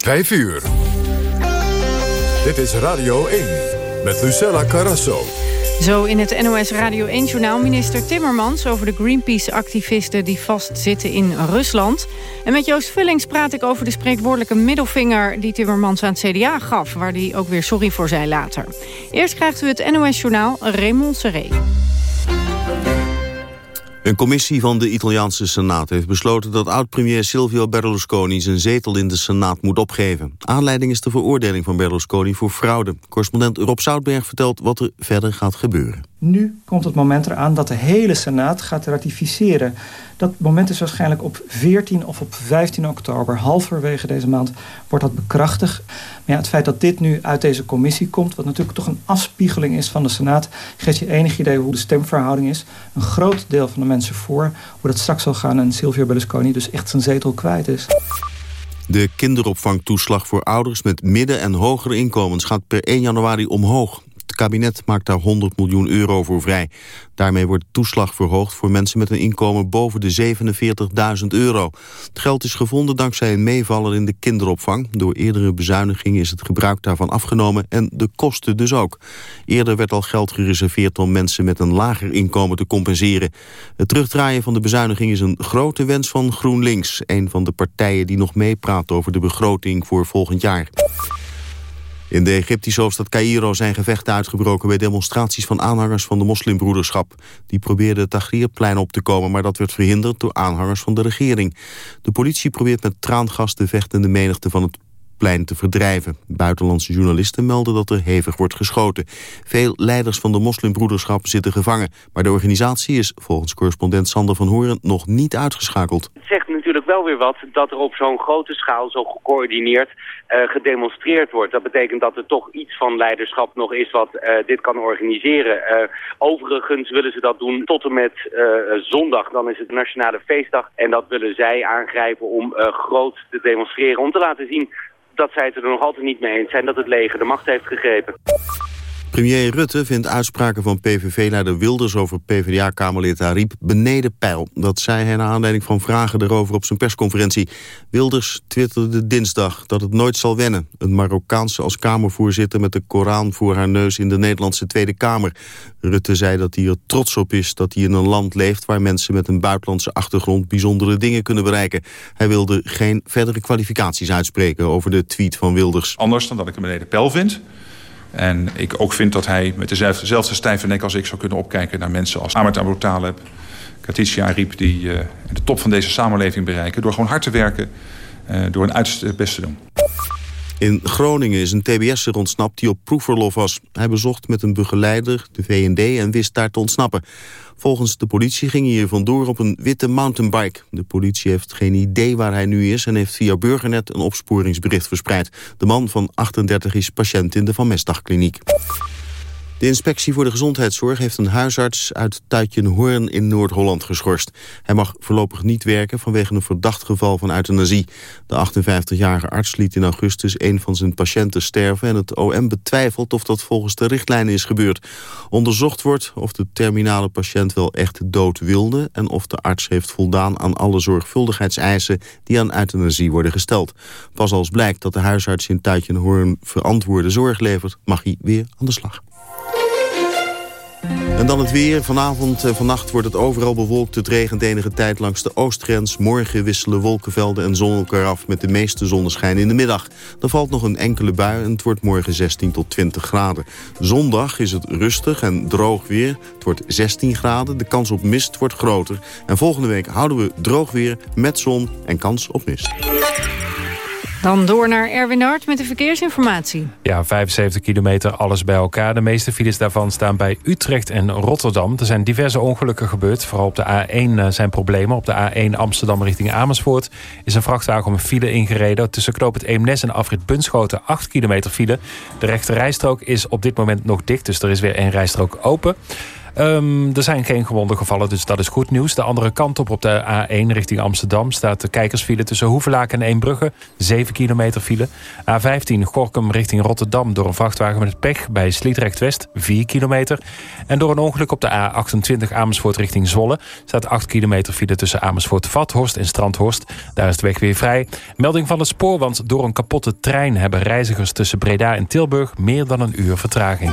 5 uur. Dit is Radio 1 met Lucella Carrasso. Zo in het NOS Radio 1-journaal minister Timmermans... over de Greenpeace-activisten die vastzitten in Rusland. En met Joost Vullings praat ik over de spreekwoordelijke middelvinger... die Timmermans aan het CDA gaf, waar hij ook weer sorry voor zei later. Eerst krijgt u het NOS-journaal Raymond Seré. Een commissie van de Italiaanse Senaat heeft besloten dat oud-premier Silvio Berlusconi zijn zetel in de Senaat moet opgeven. Aanleiding is de veroordeling van Berlusconi voor fraude. Correspondent Rob Zoutberg vertelt wat er verder gaat gebeuren. Nu komt het moment eraan dat de hele Senaat gaat ratificeren. Dat moment is waarschijnlijk op 14 of op 15 oktober. Halverwege deze maand wordt dat bekrachtigd. Maar ja, het feit dat dit nu uit deze commissie komt... wat natuurlijk toch een afspiegeling is van de Senaat... geeft je enig idee hoe de stemverhouding is. Een groot deel van de mensen voor hoe dat straks zal gaan... en Silvio Berlusconi dus echt zijn zetel kwijt is. De kinderopvangtoeslag voor ouders met midden- en hogere inkomens gaat per 1 januari omhoog. Het kabinet maakt daar 100 miljoen euro voor vrij. Daarmee wordt toeslag verhoogd voor mensen met een inkomen boven de 47.000 euro. Het geld is gevonden dankzij een meevaller in de kinderopvang. Door eerdere bezuinigingen is het gebruik daarvan afgenomen en de kosten dus ook. Eerder werd al geld gereserveerd om mensen met een lager inkomen te compenseren. Het terugdraaien van de bezuiniging is een grote wens van GroenLinks. Een van de partijen die nog meepraat over de begroting voor volgend jaar. In de Egyptische hoofdstad Cairo zijn gevechten uitgebroken... bij demonstraties van aanhangers van de moslimbroederschap. Die probeerden het Tahrirplein op te komen... maar dat werd verhinderd door aanhangers van de regering. De politie probeert met traangas de vechtende menigte van het plein te verdrijven. Buitenlandse journalisten melden dat er hevig wordt geschoten. Veel leiders van de moslimbroederschap zitten gevangen. Maar de organisatie is volgens correspondent Sander van Horen nog niet uitgeschakeld. Het zegt natuurlijk wel weer wat dat er op zo'n grote schaal, zo gecoördineerd, uh, gedemonstreerd wordt. Dat betekent dat er toch iets van leiderschap nog is wat uh, dit kan organiseren. Uh, overigens willen ze dat doen tot en met zondag. Dan is het Nationale Feestdag. En dat willen zij aangrijpen om groot te demonstreren. Om te laten zien dat zij het er nog altijd niet mee eens zijn dat het leger de macht heeft gegrepen. Premier Rutte vindt uitspraken van PVV-leider Wilders over PvdA-kamerlid Ariep beneden peil. Dat zei hij naar aanleiding van vragen erover op zijn persconferentie. Wilders twitterde dinsdag dat het nooit zal wennen. Een Marokkaanse als kamervoorzitter met de Koran voor haar neus in de Nederlandse Tweede Kamer. Rutte zei dat hij er trots op is dat hij in een land leeft waar mensen met een buitenlandse achtergrond bijzondere dingen kunnen bereiken. Hij wilde geen verdere kwalificaties uitspreken over de tweet van Wilders. Anders dan dat ik hem beneden peil vind. En ik ook vind dat hij met dezelfde, stijve nek als ik zou kunnen opkijken naar mensen als Ahmed Abu Talib, Katitia Ariep, die uh, de top van deze samenleving bereiken door gewoon hard te werken, uh, door hun uiterste best te doen. In Groningen is een TBS'er ontsnapt die op proefverlof was. Hij bezocht met een begeleider de VND en wist daar te ontsnappen. Volgens de politie ging hij hier vandoor op een witte mountainbike. De politie heeft geen idee waar hij nu is... en heeft via Burgernet een opsporingsbericht verspreid. De man van 38 is patiënt in de Van Mestdagkliniek. De inspectie voor de gezondheidszorg heeft een huisarts uit Tuitjenhoorn in Noord-Holland geschorst. Hij mag voorlopig niet werken vanwege een verdacht geval van euthanasie. De 58-jarige arts liet in augustus een van zijn patiënten sterven... en het OM betwijfelt of dat volgens de richtlijnen is gebeurd. Onderzocht wordt of de terminale patiënt wel echt dood wilde... en of de arts heeft voldaan aan alle zorgvuldigheidseisen... die aan euthanasie worden gesteld. Pas als blijkt dat de huisarts in Tuitjenhoorn verantwoorde zorg levert... mag hij weer aan de slag. En dan het weer. Vanavond en vannacht wordt het overal bewolkt. Het regent enige tijd langs de oostgrens. Morgen wisselen wolkenvelden en zon elkaar af met de meeste zonneschijn in de middag. Er valt nog een enkele bui en het wordt morgen 16 tot 20 graden. Zondag is het rustig en droog weer. Het wordt 16 graden. De kans op mist wordt groter. En volgende week houden we droog weer met zon en kans op mist. Dan door naar Erwin Hart met de verkeersinformatie. Ja, 75 kilometer, alles bij elkaar. De meeste files daarvan staan bij Utrecht en Rotterdam. Er zijn diverse ongelukken gebeurd. Vooral op de A1 eh, zijn problemen. Op de A1 Amsterdam richting Amersfoort... is een vrachtwagen om een file ingereden. Tussen Knoop het Eemnes en afrit Bunschoten 8 kilometer file. De rechte rijstrook is op dit moment nog dicht, dus er is weer één rijstrook open. Ehm, er zijn geen gewonden gevallen, dus dat is goed nieuws. De andere kant op, op de A1 richting Amsterdam... staat de kijkersfile tussen Hoevelaak en Eembrugge. 7 kilometer file. A15 Gorkum richting Rotterdam door een vrachtwagen met pech... bij Sliedrecht-West, 4 kilometer. En door een ongeluk op de A28 Amersfoort richting Zwolle... staat 8 kilometer file tussen Amersfoort-Vathorst en Strandhorst. Daar is de weg weer vrij. Melding van het spoor, want door een kapotte trein... hebben reizigers tussen Breda en Tilburg meer dan een uur vertraging.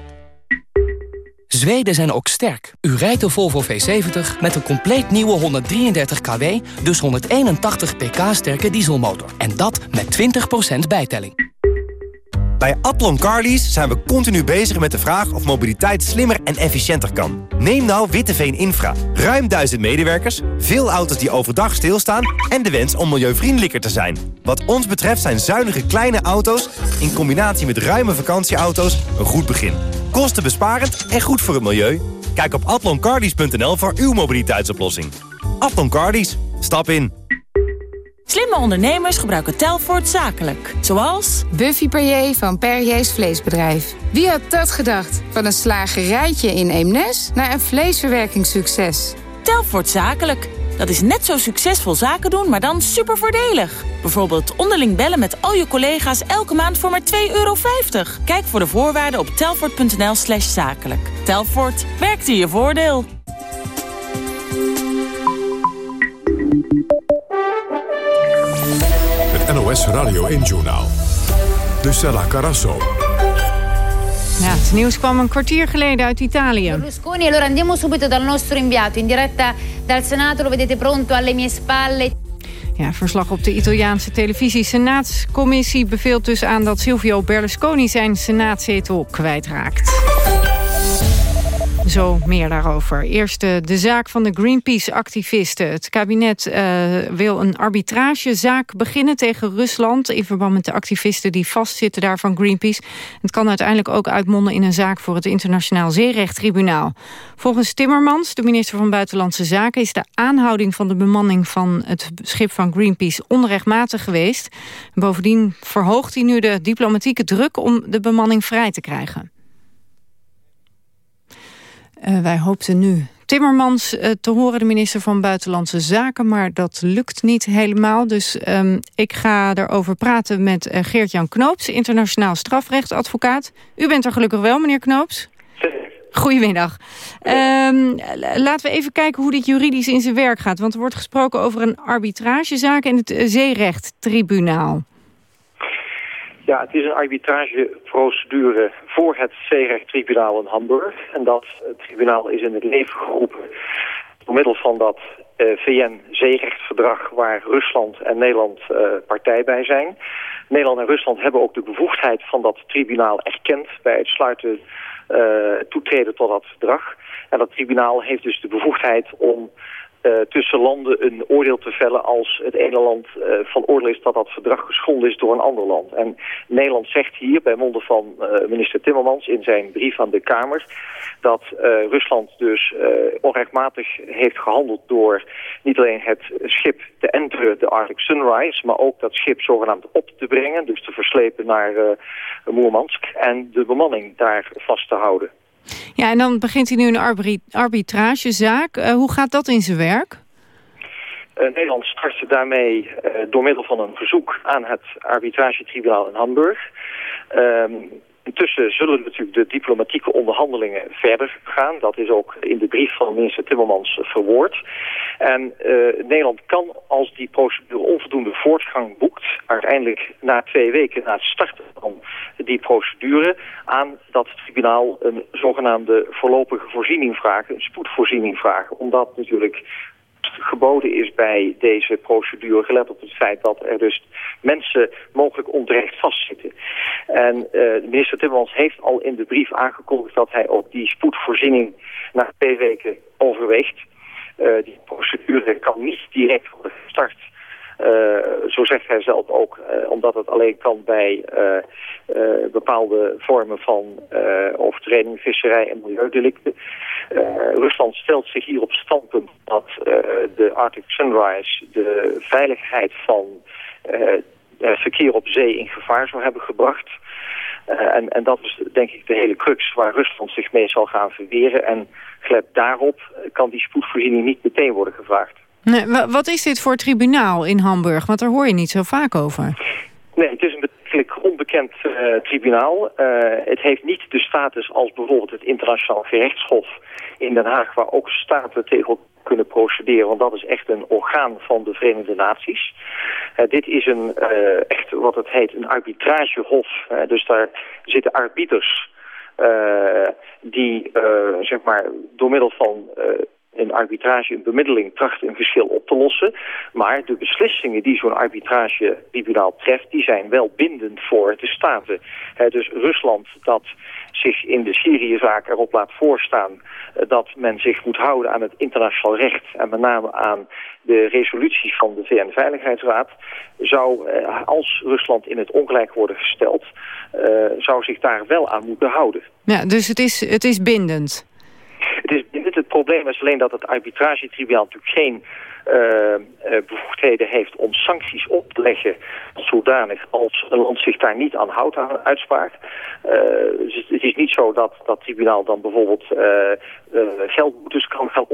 Zweden zijn ook sterk. U rijdt de Volvo V70 met een compleet nieuwe 133 kW... dus 181 pk sterke dieselmotor. En dat met 20% bijtelling. Bij Atlon Carlies zijn we continu bezig met de vraag of mobiliteit slimmer en efficiënter kan. Neem nou Witteveen Infra. Ruim duizend medewerkers, veel auto's die overdag stilstaan... en de wens om milieuvriendelijker te zijn. Wat ons betreft zijn zuinige kleine auto's... in combinatie met ruime vakantieauto's een goed begin. Kostenbesparend en goed voor het milieu. Kijk op atloncardies.nl voor uw mobiliteitsoplossing. Atlon Cardies. Stap in. Slimme ondernemers gebruiken Telfort zakelijk. Zoals... Buffy Perrier van Perriers Vleesbedrijf. Wie had dat gedacht? Van een slagerijtje in Eemnes naar een vleesverwerkingssucces. Telfort zakelijk. Dat is net zo succesvol zaken doen, maar dan super voordelig. Bijvoorbeeld onderling bellen met al je collega's elke maand voor maar 2,50 euro. Kijk voor de voorwaarden op telfort.nl slash zakelijk. Telfort, werkt in je voordeel. Het NOS Radio 1-journaal. Lucella Carasso. Ja, het nieuws kwam een kwartier geleden uit Italië. Berlusconi, allora andiamo subito dal nostro inviato in diretta dal Senato. Lo vedete pronto alle mie spalle. Ja, verslag op de Italiaanse televisie. Senaatscommissie beveelt dus aan dat Silvio Berlusconi zijn senaatzetel kwijtraakt. Zo meer daarover. Eerst de, de zaak van de Greenpeace-activisten. Het kabinet uh, wil een arbitragezaak beginnen tegen Rusland... in verband met de activisten die vastzitten daar van Greenpeace. Het kan uiteindelijk ook uitmonden in een zaak... voor het Internationaal Zeerechttribunaal. Volgens Timmermans, de minister van Buitenlandse Zaken... is de aanhouding van de bemanning van het schip van Greenpeace onrechtmatig geweest. Bovendien verhoogt hij nu de diplomatieke druk... om de bemanning vrij te krijgen. Uh, wij hoopten nu Timmermans uh, te horen, de minister van Buitenlandse Zaken... maar dat lukt niet helemaal. Dus um, ik ga erover praten met uh, Geert-Jan Knoops... internationaal strafrechtadvocaat. U bent er gelukkig wel, meneer Knoops. Goedemiddag. Um, laten we even kijken hoe dit juridisch in zijn werk gaat. Want er wordt gesproken over een arbitragezaak... in het zeerechttribunaal. Ja, het is een arbitrageprocedure voor het zeerechttribunaal in Hamburg. En dat tribunaal is in het leven geroepen door middel van dat uh, VN-zeerechtsverdrag waar Rusland en Nederland uh, partij bij zijn. Nederland en Rusland hebben ook de bevoegdheid van dat tribunaal erkend bij het sluiten uh, toetreden tot dat verdrag. En dat tribunaal heeft dus de bevoegdheid om uh, tussen landen een oordeel te vellen als het ene land uh, van oordeel is dat dat verdrag geschonden is door een ander land. En Nederland zegt hier bij monden van uh, minister Timmermans in zijn brief aan de Kamer dat Rusland dus onrechtmatig heeft gehandeld door niet alleen het schip te enteren, de Arctic Sunrise, maar ook dat schip zogenaamd op te brengen, dus te verslepen naar Moermansk en de bemanning daar vast te houden. Ja, en dan begint hij nu een arbitragezaak. Uh, hoe gaat dat in zijn werk? Uh, Nederland startte daarmee uh, door middel van een verzoek aan het arbitragetribunaal in Hamburg. Intussen zullen natuurlijk de diplomatieke onderhandelingen verder gaan. Dat is ook in de brief van minister Timmermans verwoord. En uh, Nederland kan, als die procedure onvoldoende voortgang boekt... uiteindelijk na twee weken na het starten van die procedure... aan dat tribunaal een zogenaamde voorlopige voorziening vragen... een spoedvoorziening vragen. Omdat natuurlijk geboden is bij deze procedure, gelet op het feit dat er dus mensen mogelijk onterecht vastzitten. En uh, minister Timmermans heeft al in de brief aangekondigd dat hij ook die spoedvoorziening na twee weken overweegt. Uh, die procedure kan niet direct worden gestart zo zegt hij zelf ook, uh, omdat het alleen kan bij uh, bepaalde vormen van overtreding, visserij en milieudelicten. Rusland stelt zich hier op standpunt dat de Arctic Sunrise de veiligheid van verkeer op zee in gevaar zou hebben gebracht. en, en dat is denk ik de hele crux waar Rusland zich mee zal gaan verweren. En gelet daarop kan die spoedvoorziening niet meteen worden gevraagd. Nee, wat is dit voor tribunaal in Hamburg? Want daar hoor je niet zo vaak over. Nee, het is een betrekkelijk onbekend uh, tribunaal. Uh, het heeft niet de status als bijvoorbeeld het internationaal gerechtshof in Den Haag... waar ook staten tegen kunnen procederen, want dat is echt een orgaan van de Verenigde Naties. Uh, dit is een, echt wat het heet, een arbitragehof. dus daar zitten arbiters die zeg maar, door middel van een arbitrage, een bemiddeling tracht een verschil op te lossen. Maar de beslissingen die zo'n arbitrage-tribunaal treft, die zijn wel bindend voor de staten. dus Rusland dat zich in de Syrië-zaak erop laat voorstaan eh, dat men zich moet houden aan het internationaal recht en met name aan de resoluties van de VN-veiligheidsraad, zou, eh, als Rusland in het ongelijk worden gesteld, uh, zou zich daar wel aan moeten houden. Ja, dus het is, het is bindend? Probleem is alleen dat het arbitragetribunaal natuurlijk geen uh, bevoegdheden heeft om sancties op te leggen zodanig als een land zich daar niet aan houdt aan een uitspraak. Uh, dus het is niet zo dat dat tribunaal dan bijvoorbeeld geldboetes kan gaan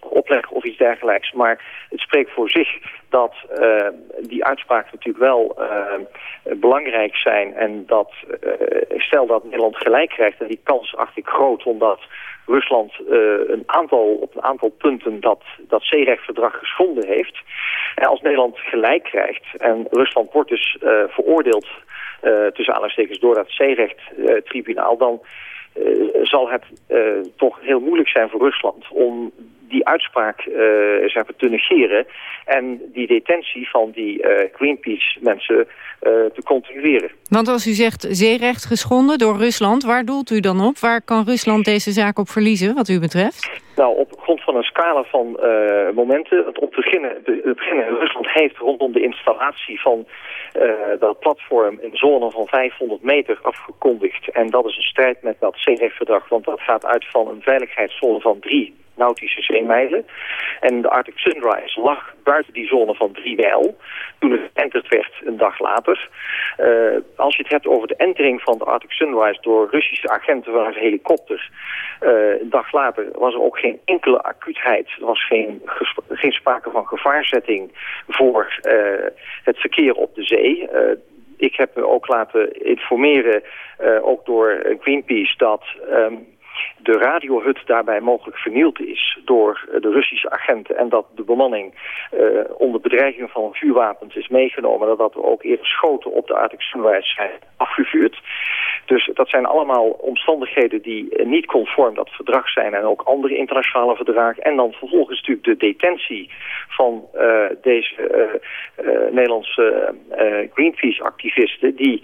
opleggen of iets dergelijks. Maar het spreekt voor zich dat die uitspraken natuurlijk wel belangrijk zijn en dat stel dat Nederland gelijk krijgt en die kans acht ik groot omdat Rusland uh, een aantal, op een aantal punten dat, dat zeerechtverdrag geschonden heeft. En als Nederland gelijk krijgt en Rusland wordt dus uh, veroordeeld uh, tussen aanhalingstekens door dat zeerechttribunaal, dan zal het toch heel moeilijk zijn voor Rusland om die uitspraak uh, zeg maar, te negeren en die detentie van die uh, Greenpeace-mensen uh, te continueren. Want als u zegt zeerecht geschonden door Rusland, waar doelt u dan op? Waar kan Rusland deze zaak op verliezen, wat u betreft? Nou, op grond van een scala van momenten. Het op beginnen, het beginnen Rusland heeft rondom de installatie van dat platform een zone van 500 meter afgekondigd. En dat is een strijd met dat zeerechtverdrag, want dat gaat uit van een veiligheidszone van drie nautische zeemijlen. En de Arctic Sunrise lag buiten die zone van drie mijl toen het enterd werd een dag later. Uh, als je het hebt over de entering van de Arctic Sunrise door Russische agenten vanuit een helikopter. Uh, een dag later was er ook geen enkele acuutheid. Er was geen, geen sprake van gevaarzetting voor uh, het verkeer op de zee. ik heb me ook laten informeren, ook door Greenpeace, dat... Um, de radiohut daarbij mogelijk vernield is door de Russische agenten en dat de bemanning uh, onder bedreiging van vuurwapens is meegenomen, dat, dat er ook eerder schoten op de Arctic Sunrise zijn afgevuurd. Dus dat zijn allemaal omstandigheden die niet conform dat verdrag zijn en ook andere internationale verdragen. En dan vervolgens natuurlijk de detentie van deze uh, Nederlandse Greenpeace-activisten die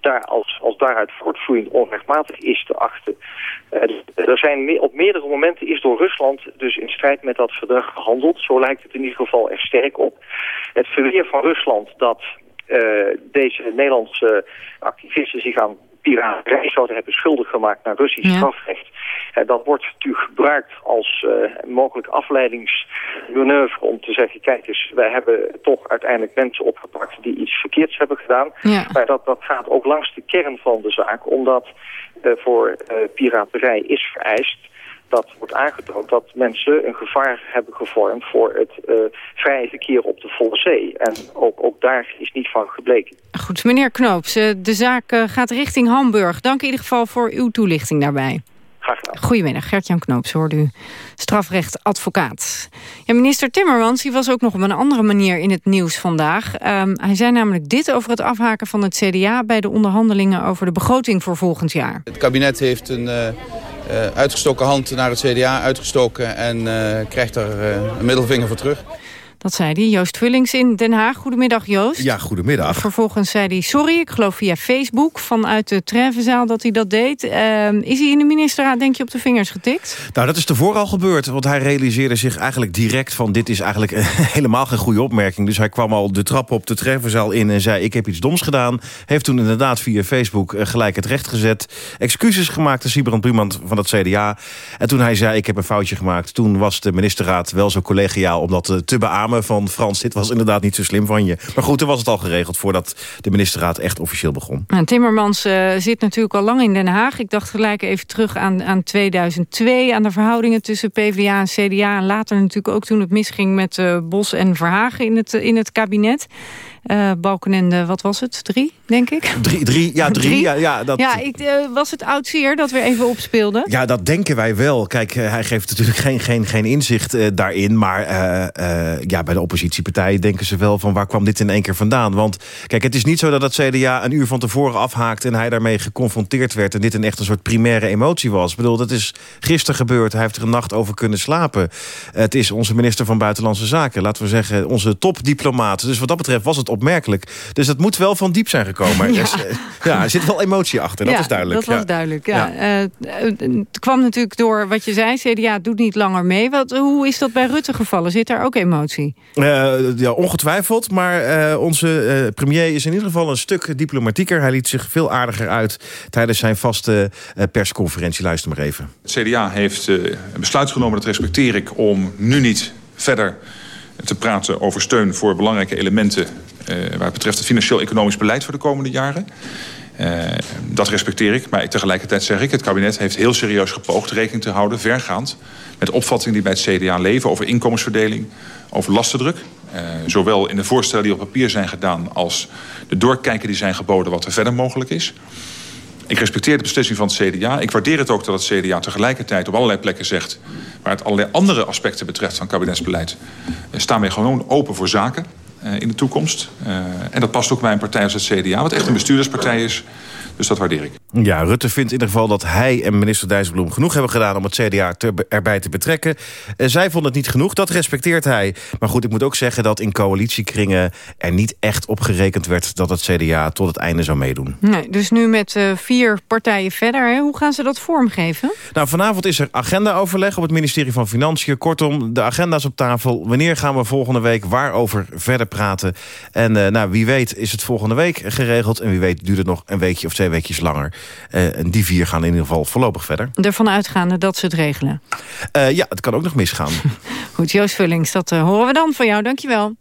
daar als, als daaruit voortvloeiend onrechtmatig is te achten. Uh, er zijn op meerdere momenten is door Rusland dus in strijd met dat verdrag gehandeld. Zo lijkt het in ieder geval er sterk op. Het verweer van Rusland dat uh, deze Nederlandse activisten zich aan piraterij zouden hebben schuldig gemaakt naar Russisch ja. strafrecht. Uh, dat wordt natuurlijk gebruikt als uh, mogelijk afleidingsmanoeuvre om te zeggen, kijk eens, wij hebben toch uiteindelijk mensen opgepakt die iets verkeerds hebben gedaan. Ja. Maar dat, dat gaat ook langs de kern van de zaak, omdat uh, voor piraterij is vereist dat wordt aangetoond dat mensen een gevaar hebben gevormd voor het uh, vrije verkeer op de volle zee. En ook, ook daar is niet van gebleken. Goed, meneer Knoops, de zaak gaat richting Hamburg. Dank in ieder geval voor uw toelichting daarbij. Goedemiddag, Gert-Jan Knoops, hoort u strafrechtadvocaat. Ja, minister Timmermans die was ook nog op een andere manier in het nieuws vandaag. Um, hij zei namelijk dit over het afhaken van het CDA... bij de onderhandelingen over de begroting voor volgend jaar. Het kabinet heeft een uh, uh, uitgestoken hand naar het CDA uitgestoken... en uh, krijgt daar een middelvinger voor terug. Dat zei hij, Joost Vullings in Den Haag. Goedemiddag Joost. Ja, goedemiddag. Vervolgens zei hij sorry, ik geloof via Facebook vanuit de Trevenzaal dat hij dat deed. Uh, is hij in de ministerraad denk je op de vingers getikt? Nou, dat is tevoren al gebeurd. Want hij realiseerde zich eigenlijk direct van dit is eigenlijk helemaal geen goede opmerking. Dus hij kwam al de trap op de Trevenzaal in en zei ik heb iets doms gedaan. Heeft toen inderdaad via Facebook eh, gelijk het recht gezet. Excuses gemaakt aan Sibrand Buurman van het CDA. En toen hij zei ik heb een foutje gemaakt. Toen was de ministerraad wel zo collegiaal om dat eh, te beamen van Frans, dit was inderdaad niet zo slim van je. Maar goed, toen was het al geregeld voordat de ministerraad echt officieel begon. Nou, Timmermans uh, zit natuurlijk al lang in Den Haag. Ik dacht gelijk even terug aan, aan 2002, aan de verhoudingen tussen PvdA en CDA. En later natuurlijk ook toen het misging met uh, Bos en Verhagen in het, in het kabinet. Uh, Balkenende, wat was het? Drie, denk ik? Drie, drie ja, drie. Ja, ja, dat... ja ik, uh, was het oud zeer dat weer even opspeelde? Ja, dat denken wij wel. Kijk, uh, hij geeft natuurlijk geen, geen, geen inzicht daarin. Maar ja, bij de oppositiepartijen denken ze wel van waar kwam dit in één keer vandaan? Want kijk, het is niet zo dat het CDA een uur van tevoren afhaakt... en hij daarmee geconfronteerd werd en dit een echt een soort primaire emotie was. Ik bedoel, dat is gisteren gebeurd. Hij heeft er een nacht over kunnen slapen. Het is onze minister van Buitenlandse Zaken. Laten we zeggen, onze topdiplomaat. Dus wat dat betreft was het opmerkelijk. Dus dat moet wel van diep zijn gekomen. ja. Ja, er zit wel emotie achter, dat ja, is duidelijk. dat was duidelijk, ja. Uh, het kwam natuurlijk door wat je zei, CDA doet niet langer mee. Wat, hoe is dat bij Rutte gevallen? Zit daar ook emotie? Uh, ja, ongetwijfeld, maar onze premier is in ieder geval een stuk diplomatieker. Hij liet zich veel aardiger uit tijdens zijn vaste persconferentie. Luister maar even. Het CDA heeft een besluit genomen, dat respecteer ik, om nu niet verder te praten over steun voor belangrijke elementen uh, waar betreft het financieel-economisch beleid voor de komende jaren. Uh, dat respecteer ik, maar tegelijkertijd zeg ik... het kabinet heeft heel serieus gepoogd rekening te houden, vergaand... met opvattingen die bij het CDA leven over inkomensverdeling, over lastendruk. Uh, zowel in de voorstellen die op papier zijn gedaan... als de doorkijken die zijn geboden wat er verder mogelijk is. Ik respecteer de beslissing van het CDA. Ik waardeer het ook dat het CDA tegelijkertijd op allerlei plekken zegt... waar het allerlei andere aspecten betreft van kabinetsbeleid... staan wij gewoon open voor zaken in de toekomst. Uh, en dat past ook bij een partij als het CDA, wat echt een bestuurderspartij is. Dus dat waardeer ik. Ja, Rutte vindt in ieder geval dat hij en minister Dijsselbloem genoeg hebben gedaan om het CDA te, erbij te betrekken. Uh, zij vond het niet genoeg, dat respecteert hij. Maar goed, ik moet ook zeggen dat in coalitiekringen er niet echt op gerekend werd dat het CDA tot het einde zou meedoen. Nee, dus nu met uh, vier partijen verder, hè? hoe gaan ze dat vormgeven? Nou, vanavond is er agendaoverleg op het ministerie van Financiën. Kortom, de agenda's op tafel. Wanneer gaan we volgende week waarover verder praten? En uh, nou, wie weet is het volgende week geregeld. En wie weet duurt het nog een weekje of twee weekjes langer. Uh, en die vier gaan in ieder geval voorlopig verder. Ervan uitgaande dat ze het regelen? Uh, ja, het kan ook nog misgaan. Goed, Joost Vullings, dat uh, horen we dan van jou. Dankjewel.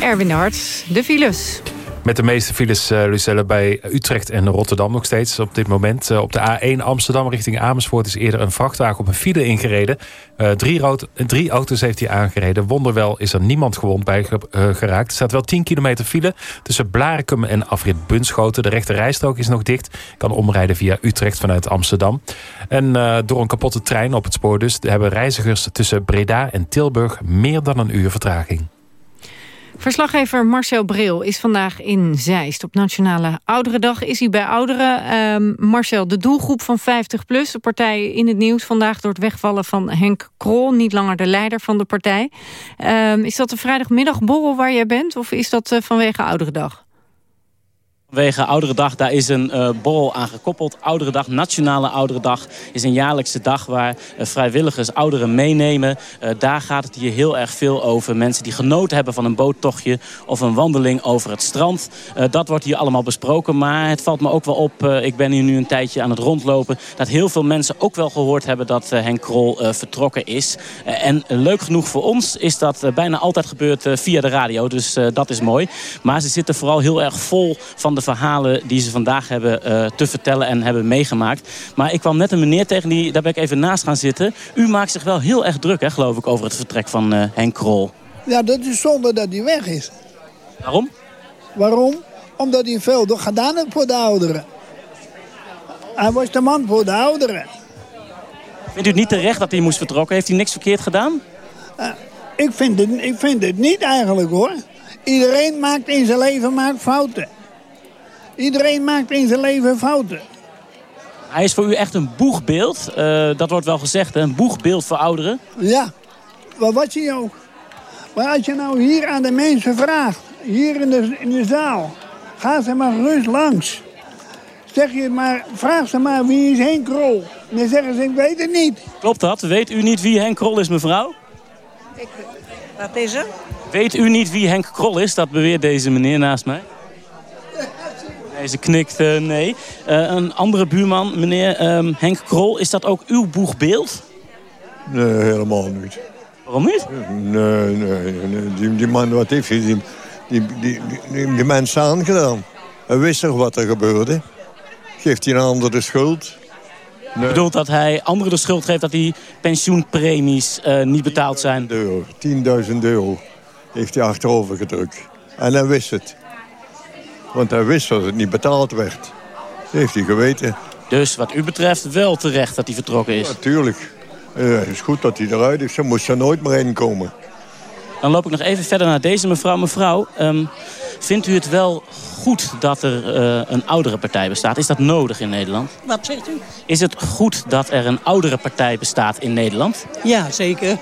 Erwin de Hart, de files. Met de meeste files, uh, Lucelle, bij Utrecht en Rotterdam nog steeds op dit moment. Uh, op de A1 Amsterdam richting Amersfoort is eerder een vrachtwagen op een file ingereden. Uh, drie, drie, auto's heeft hij aangereden. Wonderwel is er niemand gewond bij geraakt. Er staat wel 10 kilometer file tussen Blarikum en afrit Bunschoten. De rechte rijstrook is nog dicht. Kan omrijden via Utrecht vanuit Amsterdam. En door een kapotte trein op het spoor dus... hebben reizigers tussen Breda en Tilburg meer dan een uur vertraging. Verslaggever Marcel Bril is vandaag in Zeist. Op Nationale Ouderendag is hij bij ouderen. Uh, Marcel, de doelgroep van 50PLUS, de partij in het nieuws vandaag... door het wegvallen van Henk Krol, niet langer de leider van de partij. Uh, is dat de vrijdagmiddagborrel waar jij bent of is dat uh, vanwege Ouderendag? Vanwege Ouderendag, daar is een uh, borrel aan gekoppeld. Ouderendag, Nationale Ouderendag, is een jaarlijkse dag waar uh, vrijwilligers ouderen meenemen. Uh, daar gaat het hier heel erg veel over. Mensen die genoten hebben van een boottochtje of een wandeling over het strand. dat wordt hier allemaal besproken, maar het valt me ook wel op. ik ben hier nu een tijdje aan het rondlopen. Dat heel veel mensen ook wel gehoord hebben dat Henk Krol vertrokken is. en leuk genoeg voor ons is dat bijna altijd gebeurd via de radio. Dus dat is mooi. Maar ze zitten vooral heel erg vol van de verhalen die ze vandaag hebben eh, te vertellen en hebben meegemaakt. Maar ik kwam net een meneer tegen, die, daar ben ik even naast gaan zitten. U maakt zich wel heel erg druk, hè, geloof ik, over het vertrek van uh, Henk Krol. Ja, dat is zonde dat hij weg is. Waarom? Waarom? Omdat hij veel gedaan heeft voor de ouderen. Hij was de man voor de ouderen. Vindt u het niet terecht dat hij moest vertrokken? Heeft hij niks verkeerd gedaan? Uh, ik, vind het, ik vind het niet eigenlijk hoor. Iedereen maakt in zijn leven maakt fouten. Iedereen maakt in zijn leven fouten. Hij is voor u echt een boegbeeld. Uh, dat wordt wel gezegd, hè? een boegbeeld voor ouderen. Ja, wat was hij ook. Maar als je nou hier aan de mensen vraagt, hier in de, in de zaal, ga ze maar rust langs. Zeg je maar, vraag ze maar wie is Henk Krol. En dan zeggen ze, ik weet het niet. Klopt dat? Weet u niet wie Henk Krol is, mevrouw? Ik, wat is er? Weet u niet wie Henk Krol is? Dat beweert deze meneer naast mij. Deze knikt uh, nee. Uh, een andere buurman, meneer um, Henk Krol, is dat ook uw boegbeeld? Nee, helemaal niet. Waarom niet? Nee, nee, nee. Die, die man, wat heeft hij? Die, die, die, die, die mensen aangedaan. Hij wist toch wat er gebeurde? Geeft hij een ander de schuld? Nee. bedoelt dat hij anderen de schuld geeft dat die pensioenpremies uh, niet betaald zijn? 10.000 euro. 10.000 euro heeft hij achterover gedrukt. En hij wist het. Want hij wist dat het niet betaald werd. Dat heeft hij geweten. Dus wat u betreft wel terecht dat hij vertrokken is? Natuurlijk. Ja, het is goed dat hij eruit is. Ze moest er nooit meer in komen. Dan loop ik nog even verder naar deze mevrouw. Mevrouw, um, vindt u het wel goed dat er uh, een oudere partij bestaat? Is dat nodig in Nederland? Wat zegt u? Is het goed dat er een oudere partij bestaat in Nederland? Ja, zeker.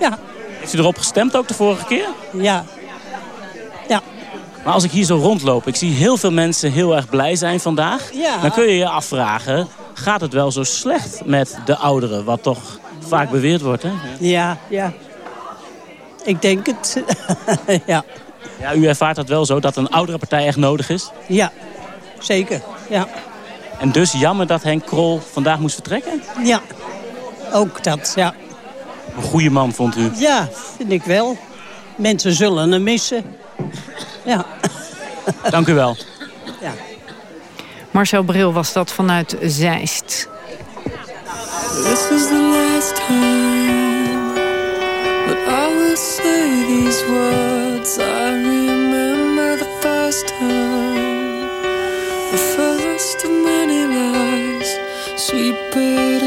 Ja. Heeft u erop gestemd ook de vorige keer? Ja. Maar als ik hier zo rondloop, ik zie heel veel mensen heel erg blij zijn vandaag. Ja. Dan kun je je afvragen, gaat het wel zo slecht met de ouderen? Wat toch vaak beweerd wordt, hè? Ja, ja. Ik denk het. ja. Ja, u ervaart dat wel zo, dat een oudere partij echt nodig is? Ja, zeker. Ja. En dus jammer dat Henk Krol vandaag moest vertrekken? Ja, ook dat, ja. Een goede man, vond u? Ja, vind ik wel. Mensen zullen hem missen. Ja. Dank u wel. Ja. Marcel Bril was dat vanuit Zeist. This is the last time that I will say these words. I remember the first time, the first of many lies, sweep it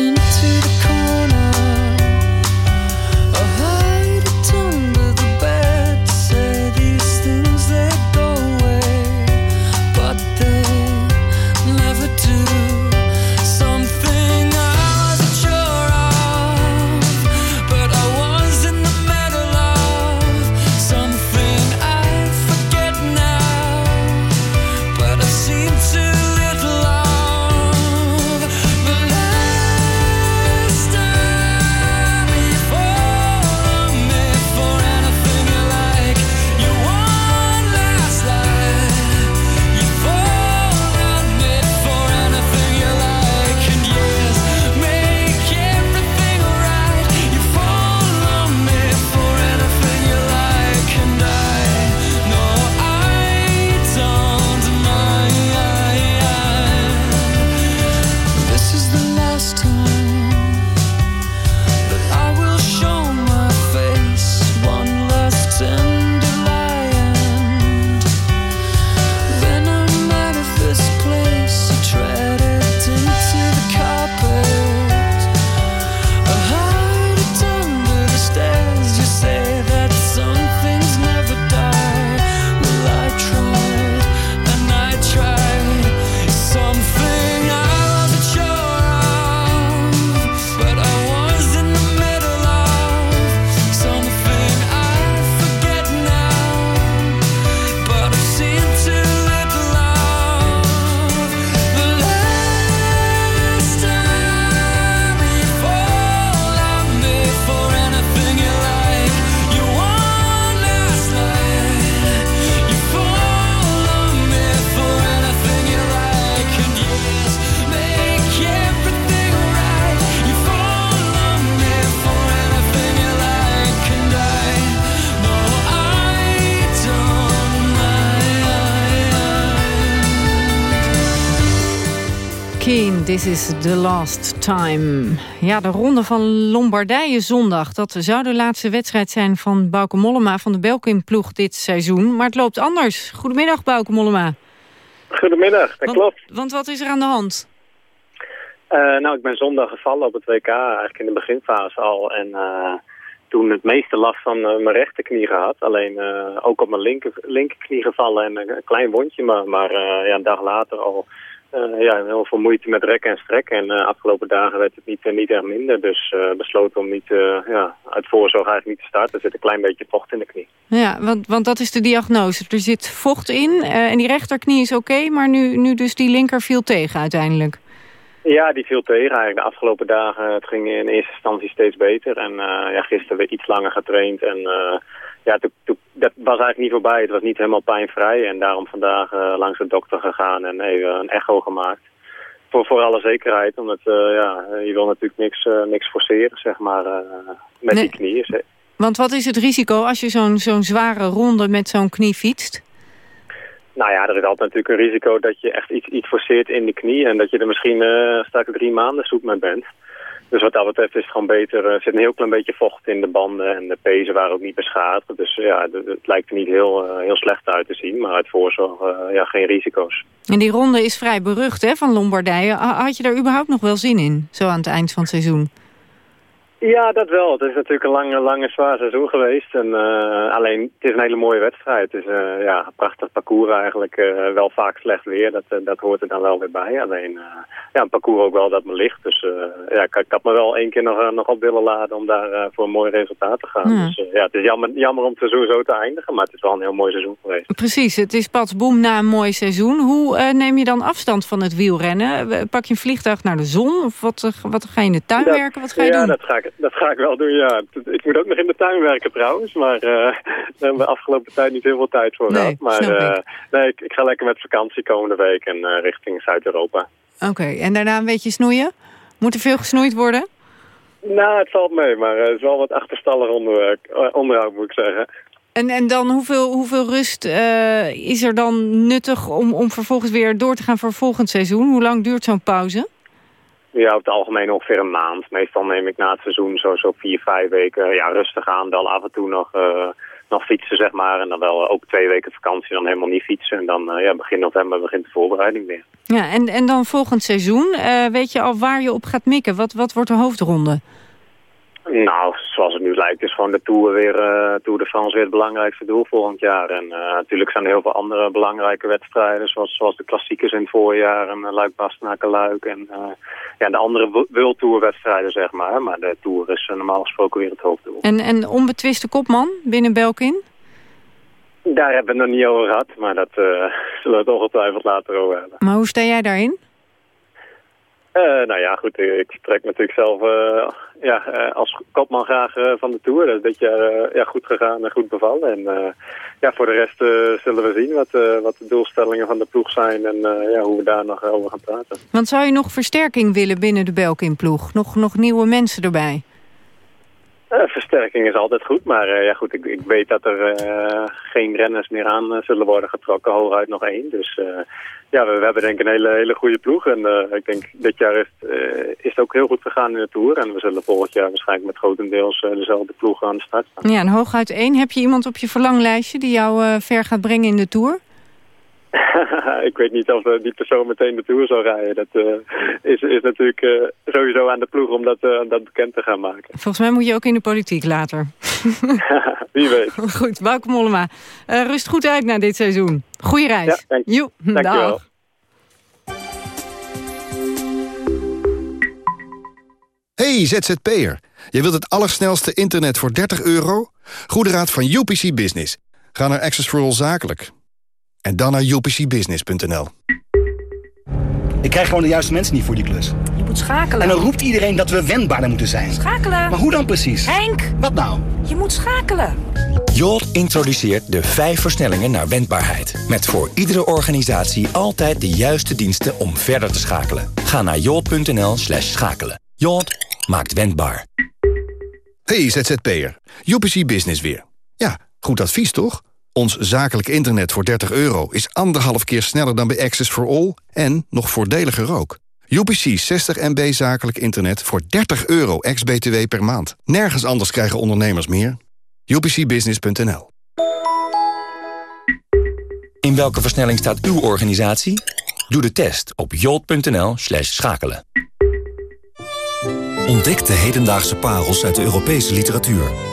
Keen, this is the last time. Ja, de ronde van Lombardije zondag. Dat zou de laatste wedstrijd zijn van Bauke Mollema van de Belkin-ploeg dit seizoen. Maar het loopt anders. Goedemiddag, Bauke Mollema. Goedemiddag, dat want, klopt. Want wat is er aan de hand? Uh, nou, ik ben zondag gevallen op het WK, eigenlijk in de beginfase al. En uh, toen het meeste last van uh, mijn rechterknie gehad. Alleen ook op mijn linker, linkerknie gevallen en een klein wondje. Maar, maar ja, een dag later al ja, heel veel moeite met rekken en strekken. En uh, afgelopen dagen werd het niet, uh, niet echt minder. Dus besloten om niet, ja, uit voorzorg eigenlijk niet te starten. Er zit een klein beetje vocht in de knie. Ja, want, want dat is de diagnose. Er zit vocht in en die rechterknie is oké. maar nu, nu dus die linker viel tegen uiteindelijk. Ja, die viel tegen eigenlijk de afgelopen dagen. Het ging in eerste instantie steeds beter. En ja, gisteren weer iets langer getraind. En ja, dat was eigenlijk niet voorbij. Het was niet helemaal pijnvrij. En daarom vandaag uh, langs de dokter gegaan en even een echo gemaakt. Voor, voor alle zekerheid. Omdat uh, ja, je wil natuurlijk niks, uh, niks forceren, zeg maar, met nee. die knieën. Want wat is het risico als je zo'n zo'n zware ronde met zo'n knie fietst? Nou ja, er is altijd natuurlijk een risico dat je echt iets, iets forceert in de knie. En dat je er misschien straks drie maanden zoek mee bent. Dus wat dat betreft is het gewoon beter. Er zit een heel klein beetje vocht in de banden en de pezen waren ook niet beschadigd. Dus ja, het lijkt er niet heel, uh, heel slecht uit te zien. Maar uit voorzorg ja, geen risico's. En die ronde is vrij berucht hè, van Lombardije. Had je daar überhaupt nog wel zin in, zo aan het eind van het seizoen? Ja, dat wel. Het is natuurlijk een lange, lange zwaar seizoen geweest. En, uh, alleen, het is een hele mooie wedstrijd. Het is uh, ja, een prachtig parcours eigenlijk. Uh, wel vaak slecht weer, dat, dat hoort er dan wel weer bij. Alleen, ja, een parcours ook wel dat me ligt. Dus ja, ik, ik, had me wel één keer nog, nog op willen laden om daar voor een mooi resultaat te gaan. Ja. Dus ja, het is jammer, jammer om het seizoen zo te eindigen. Maar het is wel een heel mooi seizoen geweest. Precies, het is pas boem na een mooi seizoen. Hoe neem je dan afstand van het wielrennen? Pak je een vliegtuig naar de zon? Of wat, wat ga je in de tuin dat, werken? Wat ga je ja, doen? Dat ga ik, dat ga ik wel doen, ja. Ik moet ook nog in de tuin werken trouwens, maar uh, daar hebben we de afgelopen tijd niet heel veel tijd voor nee, gehad. Maar uh, nee, ik, ik, ga lekker met vakantie komende week en uh, richting Zuid-Europa. Oké, okay. en daarna een beetje snoeien? Moet er veel gesnoeid worden? Nou, het valt mee, maar het is wel wat achterstallig onderwerk, onderhoud moet ik zeggen. En, en dan hoeveel, hoeveel rust is er dan nuttig om, om vervolgens weer door te gaan voor volgend seizoen? Hoe lang duurt zo'n pauze? Ja, op het algemeen ongeveer een maand. Meestal neem ik na het seizoen zo, zo vier, vijf weken ja, rustig aan. Dan af en toe nog, uh, nog fietsen, zeg maar. En dan wel ook twee weken vakantie, dan helemaal niet fietsen. En dan uh, ja, begin november begint de voorbereiding weer. Ja, en, en dan volgend seizoen, uh, weet je al waar je op gaat mikken? Wat, wat wordt de hoofdronde? Nou, zoals het nu lijkt is gewoon de Tour, weer, uh, Tour de France weer het belangrijkste doel volgend jaar. En uh, natuurlijk zijn er heel veel andere belangrijke wedstrijden, zoals, zoals de klassiekers in het voorjaar en uh, Luik, Bastenaken, Luik. En ja, de andere World Tour wedstrijden, zeg maar. Maar de Tour is normaal gesproken weer het hoofddoel. En, en onbetwiste kopman binnen Belkin? Daar hebben we het nog niet over gehad, maar dat zullen we het ongetwijfeld later over hebben. Maar hoe sta jij daarin? Uh, nou ja, goed, ik trek natuurlijk zelf uh, ja, uh, als kopman graag van de Tour. Dat is dit jaar ja, goed gegaan en goed bevallen. En ja, voor de rest zullen we zien wat, wat de doelstellingen van de ploeg zijn en ja, hoe we daar nog over gaan praten. Want zou je nog versterking willen binnen de Belkin-ploeg? Nog, nog nieuwe mensen erbij? Versterking is altijd goed, maar ja, goed, ik, ik weet dat er geen renners meer aan zullen worden getrokken. Hooguit nog één, dus ja, we, hebben denk ik een hele, hele goede ploeg. En ik denk dit jaar is, is het ook heel goed gegaan in de Tour. En we zullen volgend jaar waarschijnlijk met grotendeels dezelfde ploeg aan de start staan. Ja, en hooguit één. Heb je iemand op je verlanglijstje die jou ver gaat brengen in de Tour? ik weet niet of die persoon meteen de Tour zal rijden. Dat is, is natuurlijk sowieso aan de ploeg om dat, dat bekend te gaan maken. Volgens mij moet je ook in de politiek later. Wie weet. Goed, Bauke Mollema. rust goed uit na dit seizoen. Goeie reis. Ja, dank je wel. Hey ZZP'er, je wilt het allersnelste internet voor 30 euro? Goede raad van UPC Business. Ga naar Access for All Zakelijk. En dan naar upcbusiness.nl. Ik krijg gewoon de juiste mensen niet voor die klus. Je moet schakelen. En dan roept iedereen dat we wendbaarder moeten zijn. Schakelen. Maar hoe dan precies? Henk! Wat nou? Je moet schakelen. Jolt introduceert de vijf versnellingen naar wendbaarheid. Met voor iedere organisatie altijd de juiste diensten om verder te schakelen. Ga naar jolt.nl slash schakelen. Jolt maakt wendbaar. Hey ZZP'er, UPC Business weer. Ja, goed advies toch? Ons zakelijk internet voor 30 euro is anderhalf keer sneller dan bij Access for All... en nog voordeliger ook. UPC 60 MB zakelijk internet voor 30 euro ex-BTW per maand. Nergens anders krijgen ondernemers meer. UPCbusiness.nl In welke versnelling staat uw organisatie? Doe de test op jolt.nl slash schakelen. Ontdek de hedendaagse parels uit de Europese literatuur.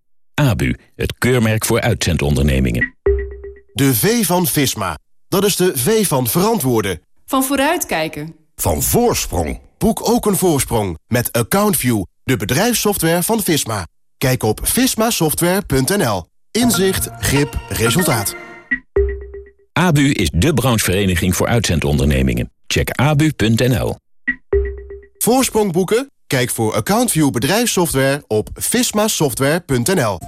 ABU, het keurmerk voor uitzendondernemingen. De V van Visma. Dat is de V van verantwoorden. Van vooruitkijken. Van voorsprong. Boek ook een voorsprong met AccountView, de bedrijfssoftware van Visma. Kijk op vismasoftware.nl. Inzicht, grip, resultaat. ABU is de branchevereniging voor uitzendondernemingen. Check abu.nl. Voorsprong boeken? Kijk voor AccountView bedrijfssoftware op vismasoftware.nl.